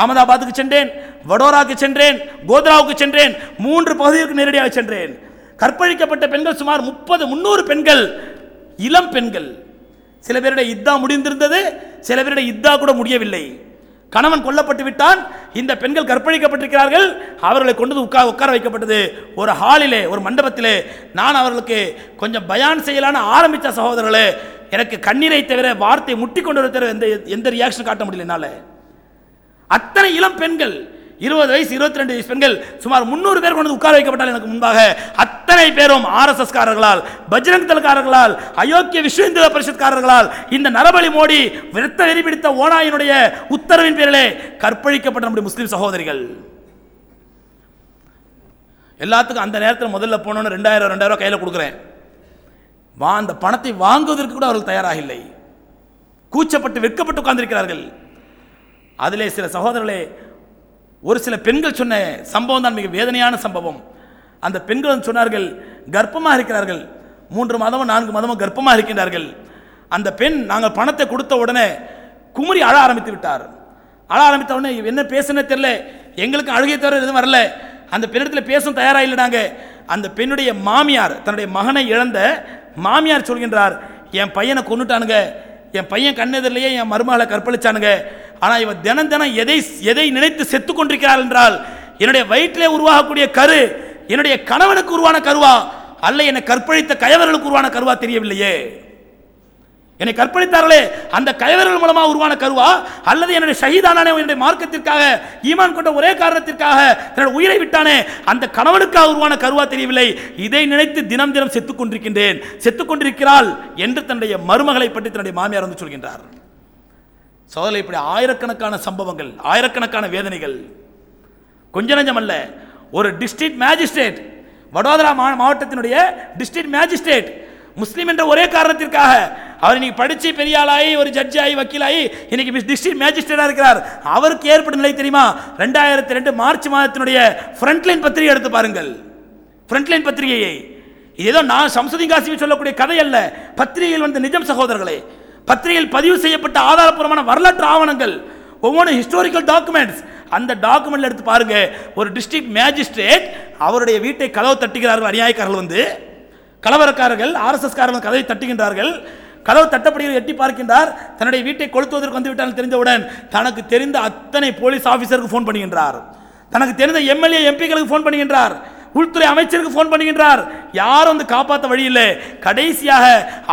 [SPEAKER 1] அகமதாபாத்துக்கு சென்றேன் வடோராவுக்கு சென்றேன் கோத்ராவுக்கு சென்றேன் மூன்று பகுதிகளுக்கு நேரடியாக சென்றேன். கற்பழிக்கப்பட்ட பெண்கள் சுமார் முப்பது முன்னூறு பெண்கள் இளம் பெண்கள். சில பேருடைய இத்தா முடிந்திருந்தது சில பேருடைய இத்தா கூட முடியவில்லை. கணவன் கொல்லப்பட்டு விட்டான் இந்த பெண்கள் கற்பழிக்கப்பட்டிருக்கிறார்கள் அவர்களை கொண்டு வந்து உட்கார உட்கார வைக்கப்பட்டது. ஒரு ஹாலிலே ஒரு மண்டபத்திலே நான் அவர்களுக்கு கொஞ்சம் பயான் செய்யலான்னு ஆரம்பித்த சகோதரர்களே எனக்கு கண்ணீரை தவிர வார்த்தை முட்டி கொண்டு வர தவிர எந்த எந்த ரியாக்ஷன் காட்ட முடியல என்னால். அத்தனை இளம் பெண்கள் இருபது வயசு இருபத்தி ரெண்டு வயசு பெண்கள் சுமார் முன்னூறு பேர் கொண்டு உட்கார வைக்கப்பட்டால் எனக்கு முன்பாக அத்தனை பேரும் ஆர்எஸ்எஸ்காரர்களால் பஜ்ரங் தல்காரர்களால் அயோக்கிய விஸ்வ இந்து பரிஷத்காரர்களால் இந்த நரபலி மோடி விரத்த வெறி பிடித்த ஓனாயினுடைய உத்தரவின் பேரிலே கற்பழிக்கப்பட்ட நம்முடைய முஸ்லீம் சகோதரிகள். எல்லாத்துக்கும் அந்த நேரத்தில் முதல்ல போனோன்னு ரெண்டாயிரம் ரெண்டாயிரம் கையில் கொடுக்குறேன். வா அந்த பணத்தை வாங்குவதற்கு கூட அவர்கள் தயாராக இல்லை. கூச்சப்பட்டு வெட்கப்பட்டு உட்கார்ந்திருக்கிறார்கள். அதிலே சில சகோதரர்களே ஒரு சில பெண்கள் சொன்ன சம்பவம் தான் மிக வேதனையான சம்பவம். அந்த பெண்கள் வந்து சொன்னார்கள் கர்ப்பமாக இருக்கிறார்கள். மூன்று மாதமும் நான்கு மாதமும் கர்ப்பமாக இருக்கின்றார்கள். அந்த பெண் நாங்கள் பணத்தை கொடுத்த உடனே குமரி அழ ஆரம்பித்து விட்டார். அழ ஆரம்பித்த உடனே என்ன பேசுனே தெரியல. எங்களுக்கு அழுகை தவிர எதுவும் வரல. அந்த பெண்ணிடத்தில் பேசும் தயாராக இல்லை நாங்கள் அந்த பெண்ணுடைய மாமியார் தன்னுடைய மகனை இழந்த மாமியார் சொல்கின்றார் என் பையனை கொண்டுட்டானுங்க என் பையன் கண்ணெதிரிலேயே என் மருமகளை கற்பழிச்சானுங்க. ஆனால் இவன் தினம் தினம் எதை எதை நினைத்து செத்து கொண்டிருக்கிறாள் என்றால் என்னுடைய வயிற்றிலே உருவாகக்கூடிய கரு என்னுடைய கணவனுக்கு உருவான கருவா அல்ல என்னை கற்பழித்த கயவர்களுக்கு உருவான கருவா தெரியவில்லையே. என்னை கற்பழித்தார்களே அந்த கயவர்கள் மூலமாக உருவான கருவா? அல்லது என்னுடைய ஷஹீதானே என்னுடைய மார்க்கத்திற்காக ஈமான் கொண்ட ஒரே காரணத்திற்காக தன்னுடைய உயிரை விட்டானே அந்த கணவனுக்காக உருவான கருவா தெரியவில்லை. இதை நினைத்து தினம் தினம் செத்துக் கொண்டிருக்கின்றேன். செத்துக் கொண்டிருக்கிறாள் என்று தன்னுடைய மருமகளை பற்றி தன்னுடைய மாமியார் வந்து சொல்கின்றார். சோதனை இப்படி ஆயிரக்கணக்கான சம்பவங்கள் ஆயிரக்கணக்கான வேதனைகள். கொஞ்ச நஞ்சம் அல்ல ஒரு டிஸ்ட்ரிக்ட் மேஜிஸ்ட்ரேட் வடோதரா மா- மாவட்டத்தினுடைய டிஸ்ட்ரிக்ட் மேஜிஸ்ட்ரேட் முஸ்லீம் என்ற ஒரே காரணத்திற்காக அவர் இன்னைக்கு படித்து பெரிய ஆளாகி ஒரு ஜட்ஜி ஆகி வக்கீலாகி இன்னைக்கு டிஸ்ட்ரிக்ட் மேஜிஸ்ட்ரேட்டாக இருக்கிறார். அவருக்கு ஏற்பட்ட நிலை தெரியுமா? ரெண்டாயிரத்தி ரெண்டு மார்ச் மாதத்தினுடைய ஃப்ரண்ட்லைன் பத்திரிகை எடுத்து பாருங்கள். ஃப்ரண்ட்லைன் பத்திரிகையை. இது ஏதோ நான் சம்சதி காசிமி சொல்லக்கூடிய கதை அல்ல. பத்திரிகையில் வந்த நிஜம் சகோதரர்களே பத்திரிகையில் பதிவு செய்யப்பட்ட ஆதாரப்பூர்வமான வரலாற்று ஆவணங்கள் ஒவ்வொன்றும் ஹிஸ்டாரிக்கல் டாக்குமெண்ட்ஸ் அந்த டாக்குமெண்ட்ல எடுத்து பாருங்க. ஒரு டிஸ்ட்ரிக்ட் மேஜிஸ்ட்ரேட் அவருடைய வீட்டை கதவு தட்டுகிறார்கள் அநியாயக்காரர்கள் வந்து கலவரக்காரர்கள் ஆர்எஸ்எஸ்காரர்கள் கதவை தட்டுகின்றார்கள். கதவு தட்டப்படுகிறது எட்டி பார்க்கின்றார். தன்னுடைய வீட்டை கொளுத்துவதற்கு வந்துவிட்டால் தெரிந்தவுடன் தனக்கு தெரிந்த அத்தனை போலீஸ் ஆஃபீஸருக்கு ஃபோன் பண்ணுகின்றார். தனக்கு தெரிந்த எம்எல்ஏ எம்பிகளுக்கு ஃபோன் பண்ணுகின்றார். உள்துறை அமைச்சருக்கு ஃபோன் பண்ணுகின்றார். யாரும் வந்து காப்பாற்ற வழி இல்லை. கடைசியாக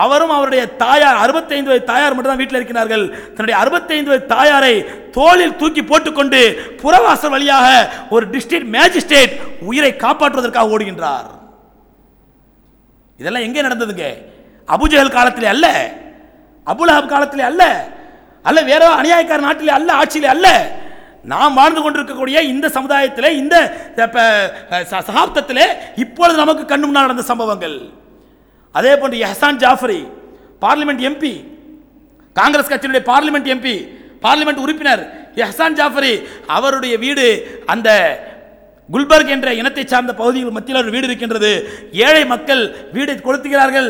[SPEAKER 1] அவரும் அவருடைய தாயார் அறுபத்தைந்து வயது தாயார் மட்டும் தான் வீட்டில் இருக்கிறார்கள். தன்னுடைய அறுபத்தைந்து வயது தாயாரை தோளில் தூக்கி போட்டுக்கொண்டு புறவாசல் வழியாக ஒரு டிஸ்ட்ரிக்ட் மேஜிஸ்ட்ரேட் உயிரை காப்பாற்றுவதற்காக ஓடுகின்றார். இதெல்லாம் எங்கே நடந்ததுங்க? அபுஜஹல் காலத்திலே அல்ல அபுலஹப் காலத்திலே அல்ல அல்ல வேற அநியாயக்கார நாட்டிலே அல்ல ஆட்சியிலே அல்ல. நாம் வாழ்ந்து கொண்டிருக்கக்கூடிய இந்த சமுதாயத்தில் இந்த சகாப்தத்தில் ச- இப்பொழுது நமக்கு கண்ணு முன்னால் நடந்த சம்பவங்கள். அதே போன்று எஹசான் ஜாஃபரி பார்லிமெண்ட் எம்பி காங்கிரஸ் கட்சியினுடைய பார்லிமெண்ட் எம்பி பார்லிமெண்ட் உறுப்பினர் எஹசான் ஜாஃபரி அவருடைய வீடு அந்த குல்பர்க் என்ற இனத்தை சார்ந்த பகுதிகள் மத்தியில் ஒரு வீடு இருக்கின்றது. ஏழை மக்கள் வீடை கொளுத்துகிறார்கள்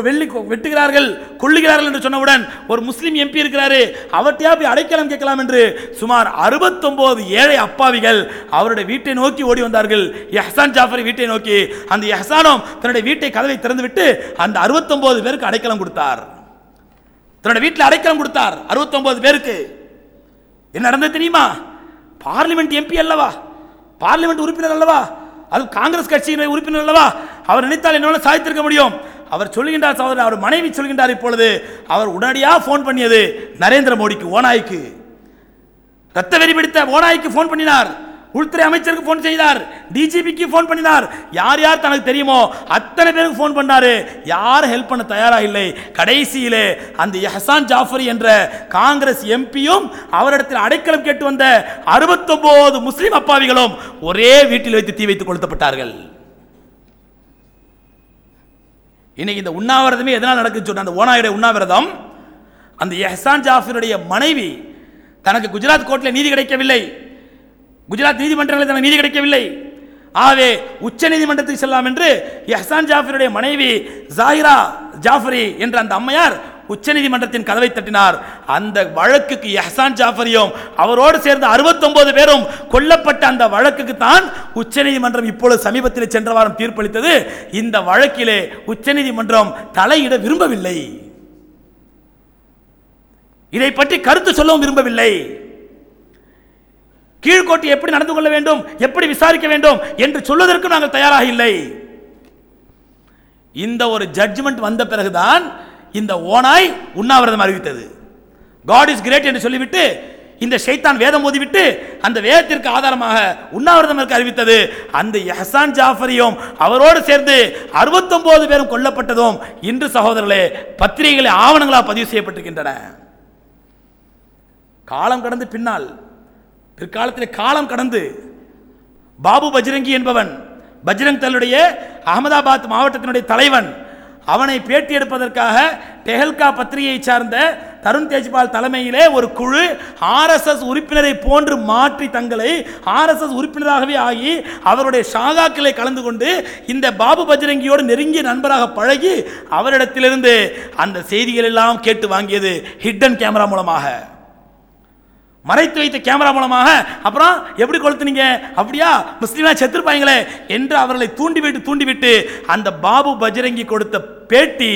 [SPEAKER 1] வெள்ளி கொ- வெட்டுகிறார்கள் கொள்ளுகிறார்கள் என்று சொன்னவுடன் ஒரு முஸ்லீம் எம்பி இருக்கிறாரு. அவர்கிட்டயா போய் அடைக்கலம் கேட்கலாம் என்று சுமார் அறுபத்தொம்போது ஏழை அப்பாவிகள் அவருடைய வீட்டை நோக்கி ஓடி வந்தார்கள். எஹசான் ஜாஃபரி வீட்டை நோக்கி அந்த எஹசானும் தன்னுடைய வீட்டை கதவை திறந்துவிட்டு அந்த அறுபத்தொம்போது பேருக்கு அடைக்கலம் கொடுத்தார். தன்னுடைய வீட்டில் அடைக்கலம் கொடுத்தார் 69 பேருக்கு. என்ன நடந்தது தெரியுமா? பார்லிமெண்ட் எம்பி அல்லவா? பார்லிமெண்ட் உறுப்பினர் அல்லவா? அது காங்கிரஸ் கட்சியினுடைய உறுப்பினர் அல்லவா? அவர் நினைத்தால் என்னால் சாதித்திருக்க முடியும். அவர் சொல்கின்றார் சகோதரர் அவர் மனைவி சொல்கின்றார் இப்பொழுது அவர் உடனடியாக ஃபோன் பண்ணியது நரேந்திர மோடிக்கு ஓனாய்க்கு ரத்த வெறி பிடித்த ஓனாய்க்கு ஃபோன் பண்ணினார். உள்துறை அமைச்சருக்கு ஃபோன் செய்தார். டிஜிபிக்கு ஃபோன் பண்ணினார். யார் யார் தனக்கு தெரியுமோ அத்தனை பேருக்கு ஃபோன் பண்ணாரு. யார் ஹெல்ப் பண்ண தயாராக இல்லை. கடைசியிலே அந்த எஹசான் ஜாஃபரி என்ற காங்கிரஸ் எம்பியும் அவரிடத்தில் அடைக்கலம் கேட்டு வந்த அறுபத்தொன்பது முஸ்லீம் அப்பாவிகளும் ஒரே வீட்டில் வைத்து தீ வைத்து கொளுத்தப்பட்டார்கள். இன்னைக்கு இந்த உண்ணாவிரதமே எதனால் நடக்குது சொன்ன அந்த ஓனாயுடைய உண்ணாவிரதம் அந்த எஹசான் ஜாஃபருடைய மனைவி தனக்கு குஜராத் கோர்ட்டில் நீதி கிடைக்கவில்லை. குஜராத் நீதிமன்றங்களில் தனக்கு நீதி கிடைக்கவில்லை. ஆகவே உச்ச நீதிமன்றத்துக்கு செல்லலாம் என்று எஹசான் ஜாஃபருடைய மனைவி ஜாகிரா ஜாஃபரி என்ற அந்த அம்மையார் உச்சநீதிமன்றத்தின் கதவை தட்டினார். அந்த வழக்குக்கு எஹசான் ஜாஃபரியும் அவரோடு சேர்ந்த 69 பேரும் கொல்லப்பட்ட அந்த வழக்குக்கு தான் உச்சநீதிமன்றம் இப்பொழுது சமீபத்தில் சென்ற வாரம் தீர்ப்பளித்தது. இந்த வழக்கிலே உச்சநீதிமன்றம் தலையிட விரும்பவில்லை. இதை பற்றி கருத்து சொல்லவும் விரும்பவில்லை. கீழ்கோட்டு எப்படி நடந்து கொள்ள வேண்டும் எப்படி விசாரிக்க வேண்டும் என்று சொல்வதற்கு நாங்கள் தயாராக இல்லை. இந்த ஒரு ஜட்ஜ்மெண்ட் வந்த பிறகுதான் இந்த ஓனாய் உண்ணாவிரதம் அறிவித்தது. காட் இஸ் கிரேட் என்று சொல்லிவிட்டு இந்த ஷைத்தான் வேதம் ஓதிவிட்டு அந்த வேதத்திற்கு ஆதாரமாக உண்ணாவிரதம் இருக்க அறிவித்தது. அந்த எஹசான் ஜாஃபரியும் அவரோடு சேர்ந்து 69 பேரும் கொல்லப்பட்டதும் இன்று சகோதரர்களே பத்திரிகைகளை ஆவணங்களாக பதிவு செய்யப்பட்டிருக்கின்றன. காலம் கடந்து பின்னால் பிற்காலத்தில் காலம் கடந்து பாபு பஜ்ரங்கி என்பவன் பஜ்ரங் தள்ளுடைய அகமதாபாத் மாவட்டத்தினுடைய தலைவன் அவனை பேட்டி எடுப்பதற்காக டெஹல்கா பத்திரிகையை சார்ந்த தருண் தேஜ்பால் தலைமையிலே ஒரு குழு ஆர்எஸ்எஸ் உறுப்பினரை போன்று மாற்றி தங்களை ஆர்எஸ்எஸ் உறுப்பினராகவே ஆகி அவருடைய ஷாகாக்களை கலந்து கொண்டு இந்த பாபு பஜ்ரங்கியோடு நெருங்கிய நண்பராக பழகி அவரிடத்திலிருந்து அந்த செய்திகள் எல்லாம் கேட்டு வாங்கியது ஹிட்டன் கேமரா மூலமாக. மறைத்து வைத்த கேமரா மூலமாக. அப்புறம் எப்படி கொளுத்துனீங்க? அப்படியா? முஸ்லீம்லாம் செத்துருப்பாங்களே என்று அவர்களை தூண்டிவிட்டு தூண்டிவிட்டு அந்த பாபு பஜரங்கி கொடுத்த பேட்டி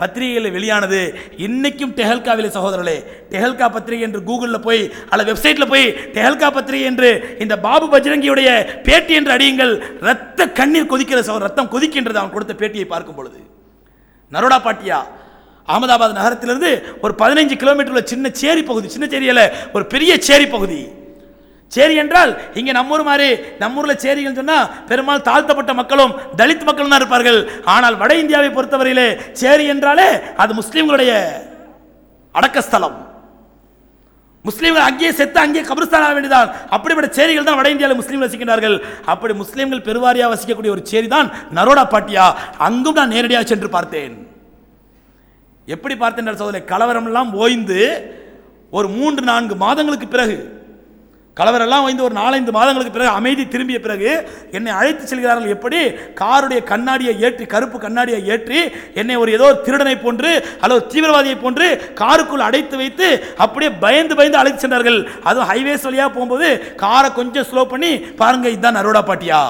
[SPEAKER 1] பத்திரிகையில் வெளியானது. இன்னைக்கும் டெஹல்காவிலே சகோதரர்களே டெஹல்கா பத்திரிகை என்று கூகுளில் போய் அல்ல வெப்சைட்டில் போய் டெஹல்கா பத்திரிகை என்று இந்த பாபு பஜ்ரங்கியுடைய பேட்டி என்று அடியுங்கள். ரத்த கண்ணீர் கொதிக்கிற சகோதரர் ரத்தம் கொதிக்கின்றது அவன் கொடுத்த பேட்டியை பார்க்கும் பொழுது நரோடா பாட்டியா அகமதாபாத் நகரத்திலிருந்து ஒரு பதினைஞ்சு கிலோமீட்டர் உள்ள சின்ன சேரி பகுதி சின்ன சேரியில் ஒரு பெரிய சேரி பகுதி. சேரி என்றால் இங்கே நம்மூர் மாதிரி நம்மூரில் சேரிகள் சொன்னால் பெரும்பாலும் தாழ்த்தப்பட்ட மக்களும் தலித் மக்களும் தான் இருப்பார்கள். ஆனால் வட இந்தியாவை பொறுத்தவரையிலே சேரி என்றாலே அது முஸ்லீம்களுடைய அடக்கஸ்தலம். முஸ்லீம்கள் அங்கேயே செத்து அங்கேயே கபிரஸ்தான் ஆக வேண்டியதான் அப்படிப்பட்ட சேரிகள் தான் வட இந்தியாவில் முஸ்லீம்கள் வசிக்கின்றார்கள். அப்படி முஸ்லீம்கள் பெருவாரியாக வசிக்கக்கூடிய ஒரு சேரி தான் நரோடா பாட்டியா. அங்கும் நான் நேரடியாக சென்று பார்த்தேன். எப்படி பார்த்தேன் சோதனை கலவரமெல்லாம் ஓய்ந்து ஒரு மூன்று நான்கு மாதங்களுக்கு பிறகு கலவரெல்லாம் வந்து ஒரு நாலஞ்சு மாதங்களுக்கு பிறகு அமைதி திரும்பிய பிறகு என்னை அழைத்து செல்கிறார்கள். எப்படி? காருடைய கண்ணாடியை ஏற்றி கருப்பு கண்ணாடியை ஏற்றி என்னை ஒரு ஏதோ திருடனை போன்று அல்லது தீவிரவாதியை போன்று காருக்குள் அடைத்து வைத்து அப்படியே பயந்து பயந்து அழைத்து சென்றார்கள். அதுவும் ஹைவேஸ் வழியாக போகும்போது காரை கொஞ்சம் ஸ்லோ பண்ணி பாருங்க இதுதான் நரோடா பாட்டியா?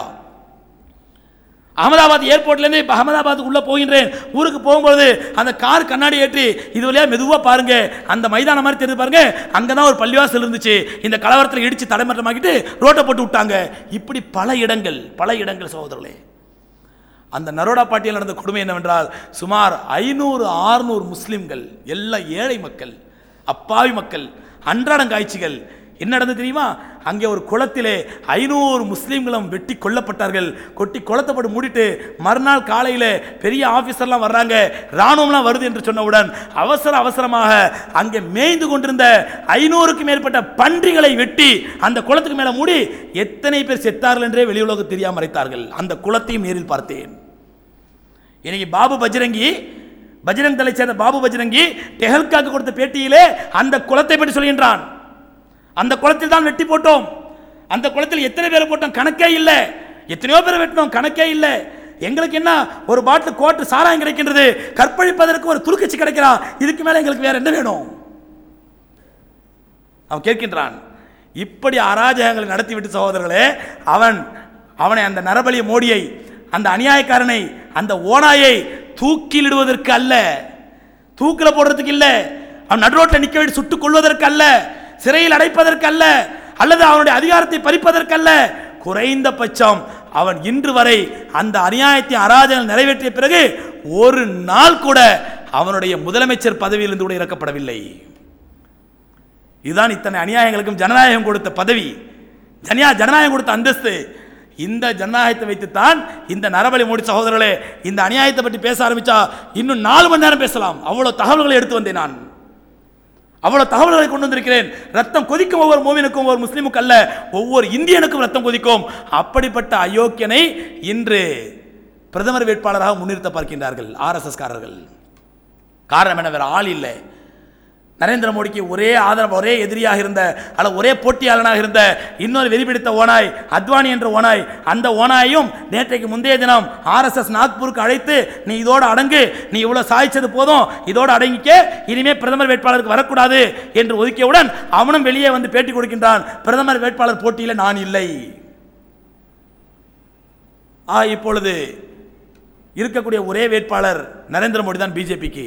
[SPEAKER 1] அகமதாபாத் ஏர்போர்ட்லேருந்து இப்போ அகமதாபாத் உள்ள போகின்றேன். ஊருக்கு போகும்பொழுது அந்த கார் கண்ணாடி ஏற்றி இது வழியாக மெதுவாக பாருங்க. அந்த மைதானம் மாதிரி தெரிஞ்சு பாருங்க. அங்கே தான் ஒரு பள்ளிவாசல் இருந்துச்சு. இந்த கலவரத்தில் இடித்து தடைமட்டமாக்கிட்டு ரோட்டை போட்டு விட்டாங்க. இப்படி பல இடங்கள் பல இடங்கள் சகோதரர்களே. அந்த நரோடா பாட்டியில் நடந்த கொடுமை என்னவென்றால் சுமார் ஐநூறு ஆறுநூறு முஸ்லிம்கள் எல்லாம் ஏழை மக்கள் அப்பாவி மக்கள் அன்றாடம் காய்ச்சிகள் என்ன நடந்தது தெரியுமா? அங்கே ஒரு குளத்திலே ஐநூறு முஸ்லீம்களும் வெட்டி கொல்லப்பட்டார்கள். கொட்டி குளத்தப்பட்டு மூடிட்டு மறுநாள் காலையில் பெரிய ஆஃபீஸர்லாம் வர்றாங்க. இராணுவம்லாம் வருது என்று சொன்னவுடன் அவசர அவசரமாக அங்கே மேய்ந்து கொண்டிருந்த ஐநூறுக்கும் மேற்பட்ட பன்றிகளை வெட்டி அந்த குளத்துக்கு மேலே மூடி எத்தனை பேர் செத்தார்கள் என்றே வெளி தெரியாமல் மறைத்தார்கள். அந்த குளத்தையும் நேரில் பார்த்தேன். இன்னைக்கு பாபு பஜ்ரங்கி பஜ்ரங் தலை சேர்ந்த பாபு பஜ்ரங்கி டெஹல்காக்கு கொடுத்த பேட்டியிலே அந்த குளத்தை பற்றி சொல்கின்றான். அந்த குளத்தில் தான் வெட்டி போட்டோம். அந்த குளத்தில் எத்தனை பேர் போட்டோம்? கணக்கே இல்லை. எத்தனையோ பேர் வெட்டினோம். கணக்கே இல்லை. எங்களுக்கு என்ன ஒரு பாட்டில் கோட்டு சாராயம் கிடைக்கின்றது. கற்பழிப்பதற்கு ஒரு துருக்கச்சி கிடைக்கிறா? இதுக்கு மேலே எங்களுக்கு வேற என்ன வேணும்? அவன் கேட்கின்றான் இப்படி அராஜகங்களை நடத்திவிட்டு சகோதரர்களே அவன் அவனை அந்த நரபலி மோடியை அந்த அநியாயக்காரனை அந்த ஓனாயை தூக்கிலிடுவதற்கு அல்ல. தூக்கில போடுறதுக்கு இல்லை. அவன் நடுரோட்டில் நிற்க வேண்டி சுட்டுக் கொள்வதற்கு அல்ல. சிறையில் அடைப்பதற்கல்ல அல்லது அவனுடைய அதிகாரத்தை பறிப்பதற்கல்ல. குறைந்தபட்சம் அவன் இன்று வரை அந்த அநியாயத்தை அராஜகம் நிறைவேற்றிய பிறகு ஒரு நாள் கூட அவனுடைய முதலமைச்சர் பதவியிலிருந்து கூட இறக்கப்படவில்லை. இதுதான் இத்தனை அநியாயங்களுக்கும் ஜனநாயகம் கொடுத்த பதவி. ஜனியா ஜனநாயகம் கொடுத்த அந்தஸ்து. இந்த ஜனநாயகத்தை வைத்துத்தான் இந்த நரபலி மோடி சகோதரர்களே இந்த அநியாயத்தை பற்றி பேச ஆரம்பிச்சா இன்னும் நாலு மணி நேரம் பேசலாம். அவ்வளோ தகவல்களை எடுத்து வந்தேன் நான். அவ்வளவு தகவல்களை கொண்டு வந்திருக்கிறேன். ரத்தம் கொதிக்கும் ஒவ்வொரு மோவினுக்கும் ஒவ்வொரு முஸ்லீமுக்கு அல்ல ஒவ்வொரு இந்தியனுக்கும் ரத்தம் கொதிக்கும். அப்படிப்பட்ட அயோக்கியனை இன்று பிரதமர் வேட்பாளராக முன்னிறுத்த பார்க்கின்றார்கள் ஆர்எஸ்எஸ் காரர்கள். காரணம் என்ன வேற ஆள் இல்லை. நரேந்திர மோடிக்கு ஒரே ஆதரவு ஒரே எதிரியாக இருந்த அல்ல ஒரே போட்டியாளனாக இருந்த இன்னொரு வெறிபிடித்த ஓனாய் அத்வானி என்ற ஓனாய் அந்த ஓனாயும் நேற்றைக்கு முந்தைய தினம் ஆர்எஸ்எஸ் நாக்பூருக்கு அழைத்து நீ இதோடு அடங்கு நீ இவ்வளோ சாய்ச்சது போதும் இதோடு அடங்கிக்க இனிமேல் பிரதமர் வேட்பாளருக்கு வரக்கூடாது என்று ஒதுக்கியவுடன் அவனும் வெளியே வந்து பேட்டி கொடுக்கின்றான். பிரதமர் வேட்பாளர் போட்டியில் நான் இல்லை. ஆ இப்பொழுது இருக்கக்கூடிய ஒரே வேட்பாளர் நரேந்திர மோடி தான் பிஜேபிக்கு.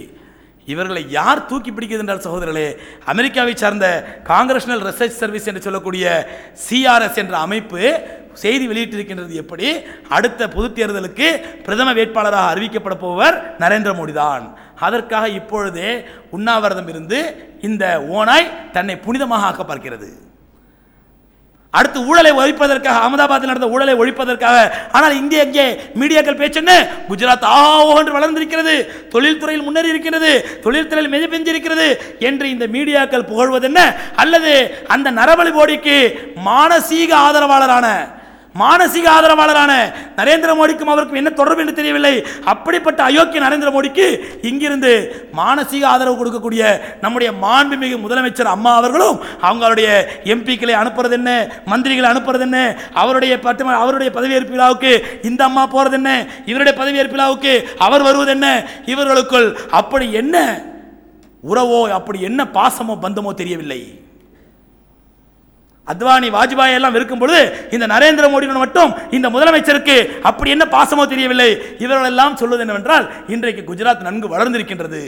[SPEAKER 1] இவர்களை யார் தூக்கி பிடிக்கிறது என்றால் சகோதரர்களே அமெரிக்காவை சார்ந்த காங்கிரஷனல் ரிசர்ச் சர்வீஸ் என்று சொல்லக்கூடிய சிஆர்எஸ் என்ற அமைப்பு செய்தி வெளியிட்டிருக்கின்றது எப்படி? அடுத்த பொதுத் தேர்தலுக்கு பிரதம வேட்பாளராக அறிவிக்கப்பட போவர் நரேந்திர மோடி தான். அதற்காக இப்பொழுதே உண்ணாவிரதம் இருந்து இந்த ஓனாய் தன்னை புனிதமாக ஆக்க பார்க்கிறது. அடுத்து ஊழலை ஒழிப்பதற்காக அகமதாபாத்தில் நடந்த ஊழலை ஒழிப்பதற்காக. ஆனால் இங்கே எங்கே? மீடியாக்கள் பேச்சுன்னு குஜராத் ஆஹோ என்று வளர்ந்திருக்கிறது. தொழில்துறையில் முன்னேறி இருக்கிறது. தொழில்துறையில் மிக பெஞ்சிருக்கிறது என்று இந்த மீடியாக்கள் புகழ்வதென்ன அல்லது அந்த நரபலி போடிக்கு மானசீக ஆதரவாளரான மானசீக ஆதரவாளரான நரேந்திர மோடிக்கும் அவருக்கும் என்ன தொடர்பு என்று தெரியவில்லை. அப்படிப்பட்ட அயோக்கிய நரேந்திர மோடிக்கு இங்கிருந்து மானசீக ஆதரவு கொடுக்கக்கூடிய நம்முடைய மாண்புமிகு முதலமைச்சர் அம்மா அவர்களும் அவங்களுடைய எம்பிக்களை அனுப்புறது என்ன மந்திரிகளை அனுப்புறது என்ன அவருடைய பத்து அவருடைய பதவியேற்பு விழாவுக்கு இந்த அம்மா போறது என்ன இவருடைய பதவியேற்பு விழாவுக்கு அவர் வருவது என்ன இவர்களுக்குள் அப்படி என்ன உறவோ அப்படி என்ன பாசமோ பந்தமோ தெரியவில்லை. அத்வானி வாஜ்பாய் எல்லாம் இருக்கும் பொழுது இந்த நரேந்திர மோடியுடன் மட்டும் இந்த முதலமைச்சருக்கு அப்படி என்ன பாசமோ தெரியவில்லை. இவர்களெல்லாம் சொல்வது என்னவென்றால் இன்றைக்கு குஜராத் நன்கு வளர்ந்திருக்கின்றது.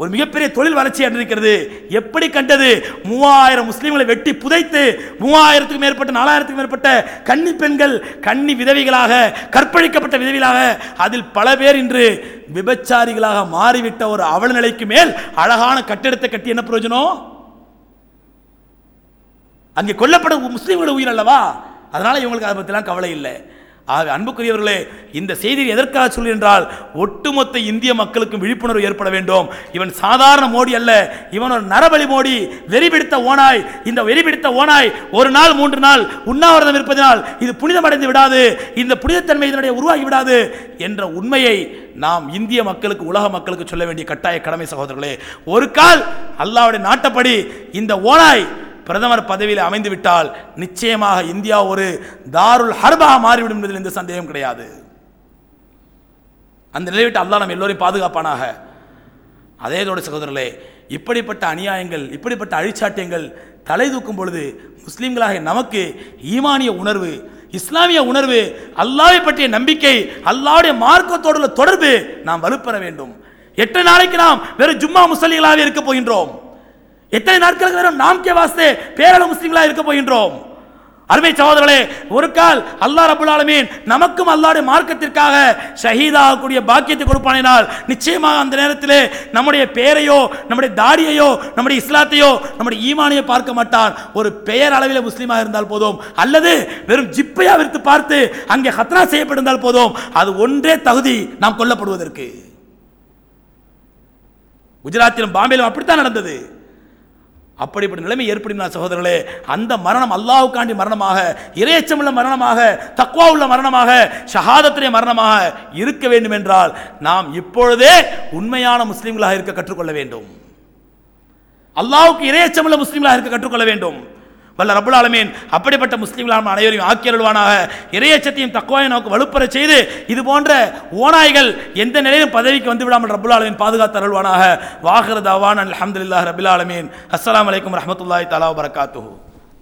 [SPEAKER 1] ஒரு மிகப்பெரிய தொழில் வளர்ச்சி அடைந்திருக்கிறது. எப்படி கண்டது? மூவாயிரம் முஸ்லீம்களை வெட்டி புதைத்து மூவாயிரத்துக்கும் மேற்பட்ட நாலாயிரத்துக்கும் மேற்பட்ட கன்னி பெண்கள் கன்னி விதவிகளாக கற்பழிக்கப்பட்ட விதவிகளாக அதில் பல பேர் இன்று விபச்சாரிகளாக மாறிவிட்ட ஒரு அவல நிலைக்கு மேல் அழகான கட்டிடத்தை கட்டி என்ன பிரயோஜனம்? அங்கே கொல்லப்படும் முஸ்லீம்களோட உயிர் அல்லவா? அதனால் இவங்களுக்கு அதை பற்றிலாம் கவலை இல்லை. ஆக அன்புக்குரியவர்களே இந்த செய்தியை எதற்காக சொல்லி என்றால் ஒட்டுமொத்த இந்திய மக்களுக்கும் விழிப்புணர்வு ஏற்பட வேண்டும். இவன் சாதாரண மோடி அல்ல இவன் ஒரு நரபலி மோடி வெறிபிடித்த ஓனாய் இந்த வெறிபிடித்த ஓனாய் ஒரு நாள் மூன்று நாள் உண்ணாவிரதம் இருப்பதனால் இது புனிதமடைந்து விடாது இந்த புனிதத்தன்மை இதனுடைய உருவாகி விடாது என்ற உண்மையை நாம் இந்திய மக்களுக்கு உலக மக்களுக்கு சொல்ல வேண்டிய கட்டாய கடமை சகோதரர்களே. ஒரு கால் அல்லாவுடைய நாட்டப்படி இந்த ஓனாய் பிரதமர் பதவியில் அமைந்துவிட்டால் நிச்சயமாக இந்தியா ஒரு தாருல் ஹர்பாக மாறிவிடும் என்பதில் எந்த சந்தேகம் கிடையாது. அந்த நிலை விட்டு அல்லாஹ் நம்ம எல்லோரையும் பாதுகாப்பானாக. அதேதோட சகோதரர்களே இப்படிப்பட்ட அநியாயங்கள் இப்படிப்பட்ட அழிச்சாட்டியங்கள் தலை தூக்கும் பொழுது முஸ்லீம்களாக நமக்கு ஈமானிய உணர்வு இஸ்லாமிய உணர்வு அல்லாவை பற்றிய நம்பிக்கை அல்லாவுடைய மார்க்கத்தோடு உள்ள தொடர்பு நாம் வலுப்பெற வேண்டும். எட்டு நாளைக்கு நாம் வெறும் ஜும்மா முஸ்லீம்களாகவே இருக்க போகின்றோம். எத்தனை நாட்களுக்கு வெறும் நாம் கே வாஸ்தே பேரள முஸ்லீம்களாக இருக்க போகின்றோம்? அருமை சகோதரர்களே ஒரு கால் அல்லாஹ் ரபுல் ஆலமீன் நமக்கும் அல்லாடைய மார்க்கத்திற்காக ஷஹீதாகக்கூடிய பாக்கியத்தை கொடுப்பானினால் நிச்சயமாக அந்த நேரத்திலே நம்முடைய பெயரையோ நம்முடைய தாடியையோ நம்முடைய இஸ்லாத்தையோ நம்முடைய ஈமானையோ பார்க்க மாட்டான். ஒரு பெயர் அளவில் முஸ்லீமாக இருந்தால் போதும். அல்லது வெறும் ஜிப்பையாக விரித்து பார்த்து அங்கே ஹத்னா செய்யப்பட்டிருந்தால் போதும். அது ஒன்றே தகுதி நாம் கொல்லப்படுவதற்கு. குஜராத்திலும் பாம்பேலும் அப்படித்தான் நடந்தது. அப்படிப்பட்ட நிலைமை ஏற்படுமா சகோதரர்களே அந்த மரணம் அல்லாவுக்காண்டி மரணமாக இரையச்சமுள்ள மரணமாக தக்குவா உள்ள மரணமாக ஷஹாதத்துடைய மரணமாக இருக்க வேண்டும் என்றால் நாம் இப்பொழுதே உண்மையான முஸ்லீம்களாக இருக்க கற்றுக்கொள்ள வேண்டும். அல்லாவுக்கு இரையச்சமுள்ள முஸ்லீம்களாக இருக்க கற்றுக்கொள்ள வேண்டும். வல்ல ரபுல் ஆலமீன் அப்படிப்பட்ட முஸ்லிம்களான அனைவரையும் ஆக்கியருள்வானாக. இறையச்சத்தையும் தக்குவாயை நமக்கு வலுப்பெற செய்து இது போன்ற ஓநாய்கள் எந்த நிலையிலும் பதவிக்கு வந்து விடாமல் ரபுல் ஆலமீன் பாதுகாத்து அருள்வானாக. வாஹர் தவான் அல்ஹம்துலில்லாஹ் ரபில் ஆலமீன். அஸ்லாம் வலைக்கம் ரஹமத்துல்லாய் தலா வரகாத்து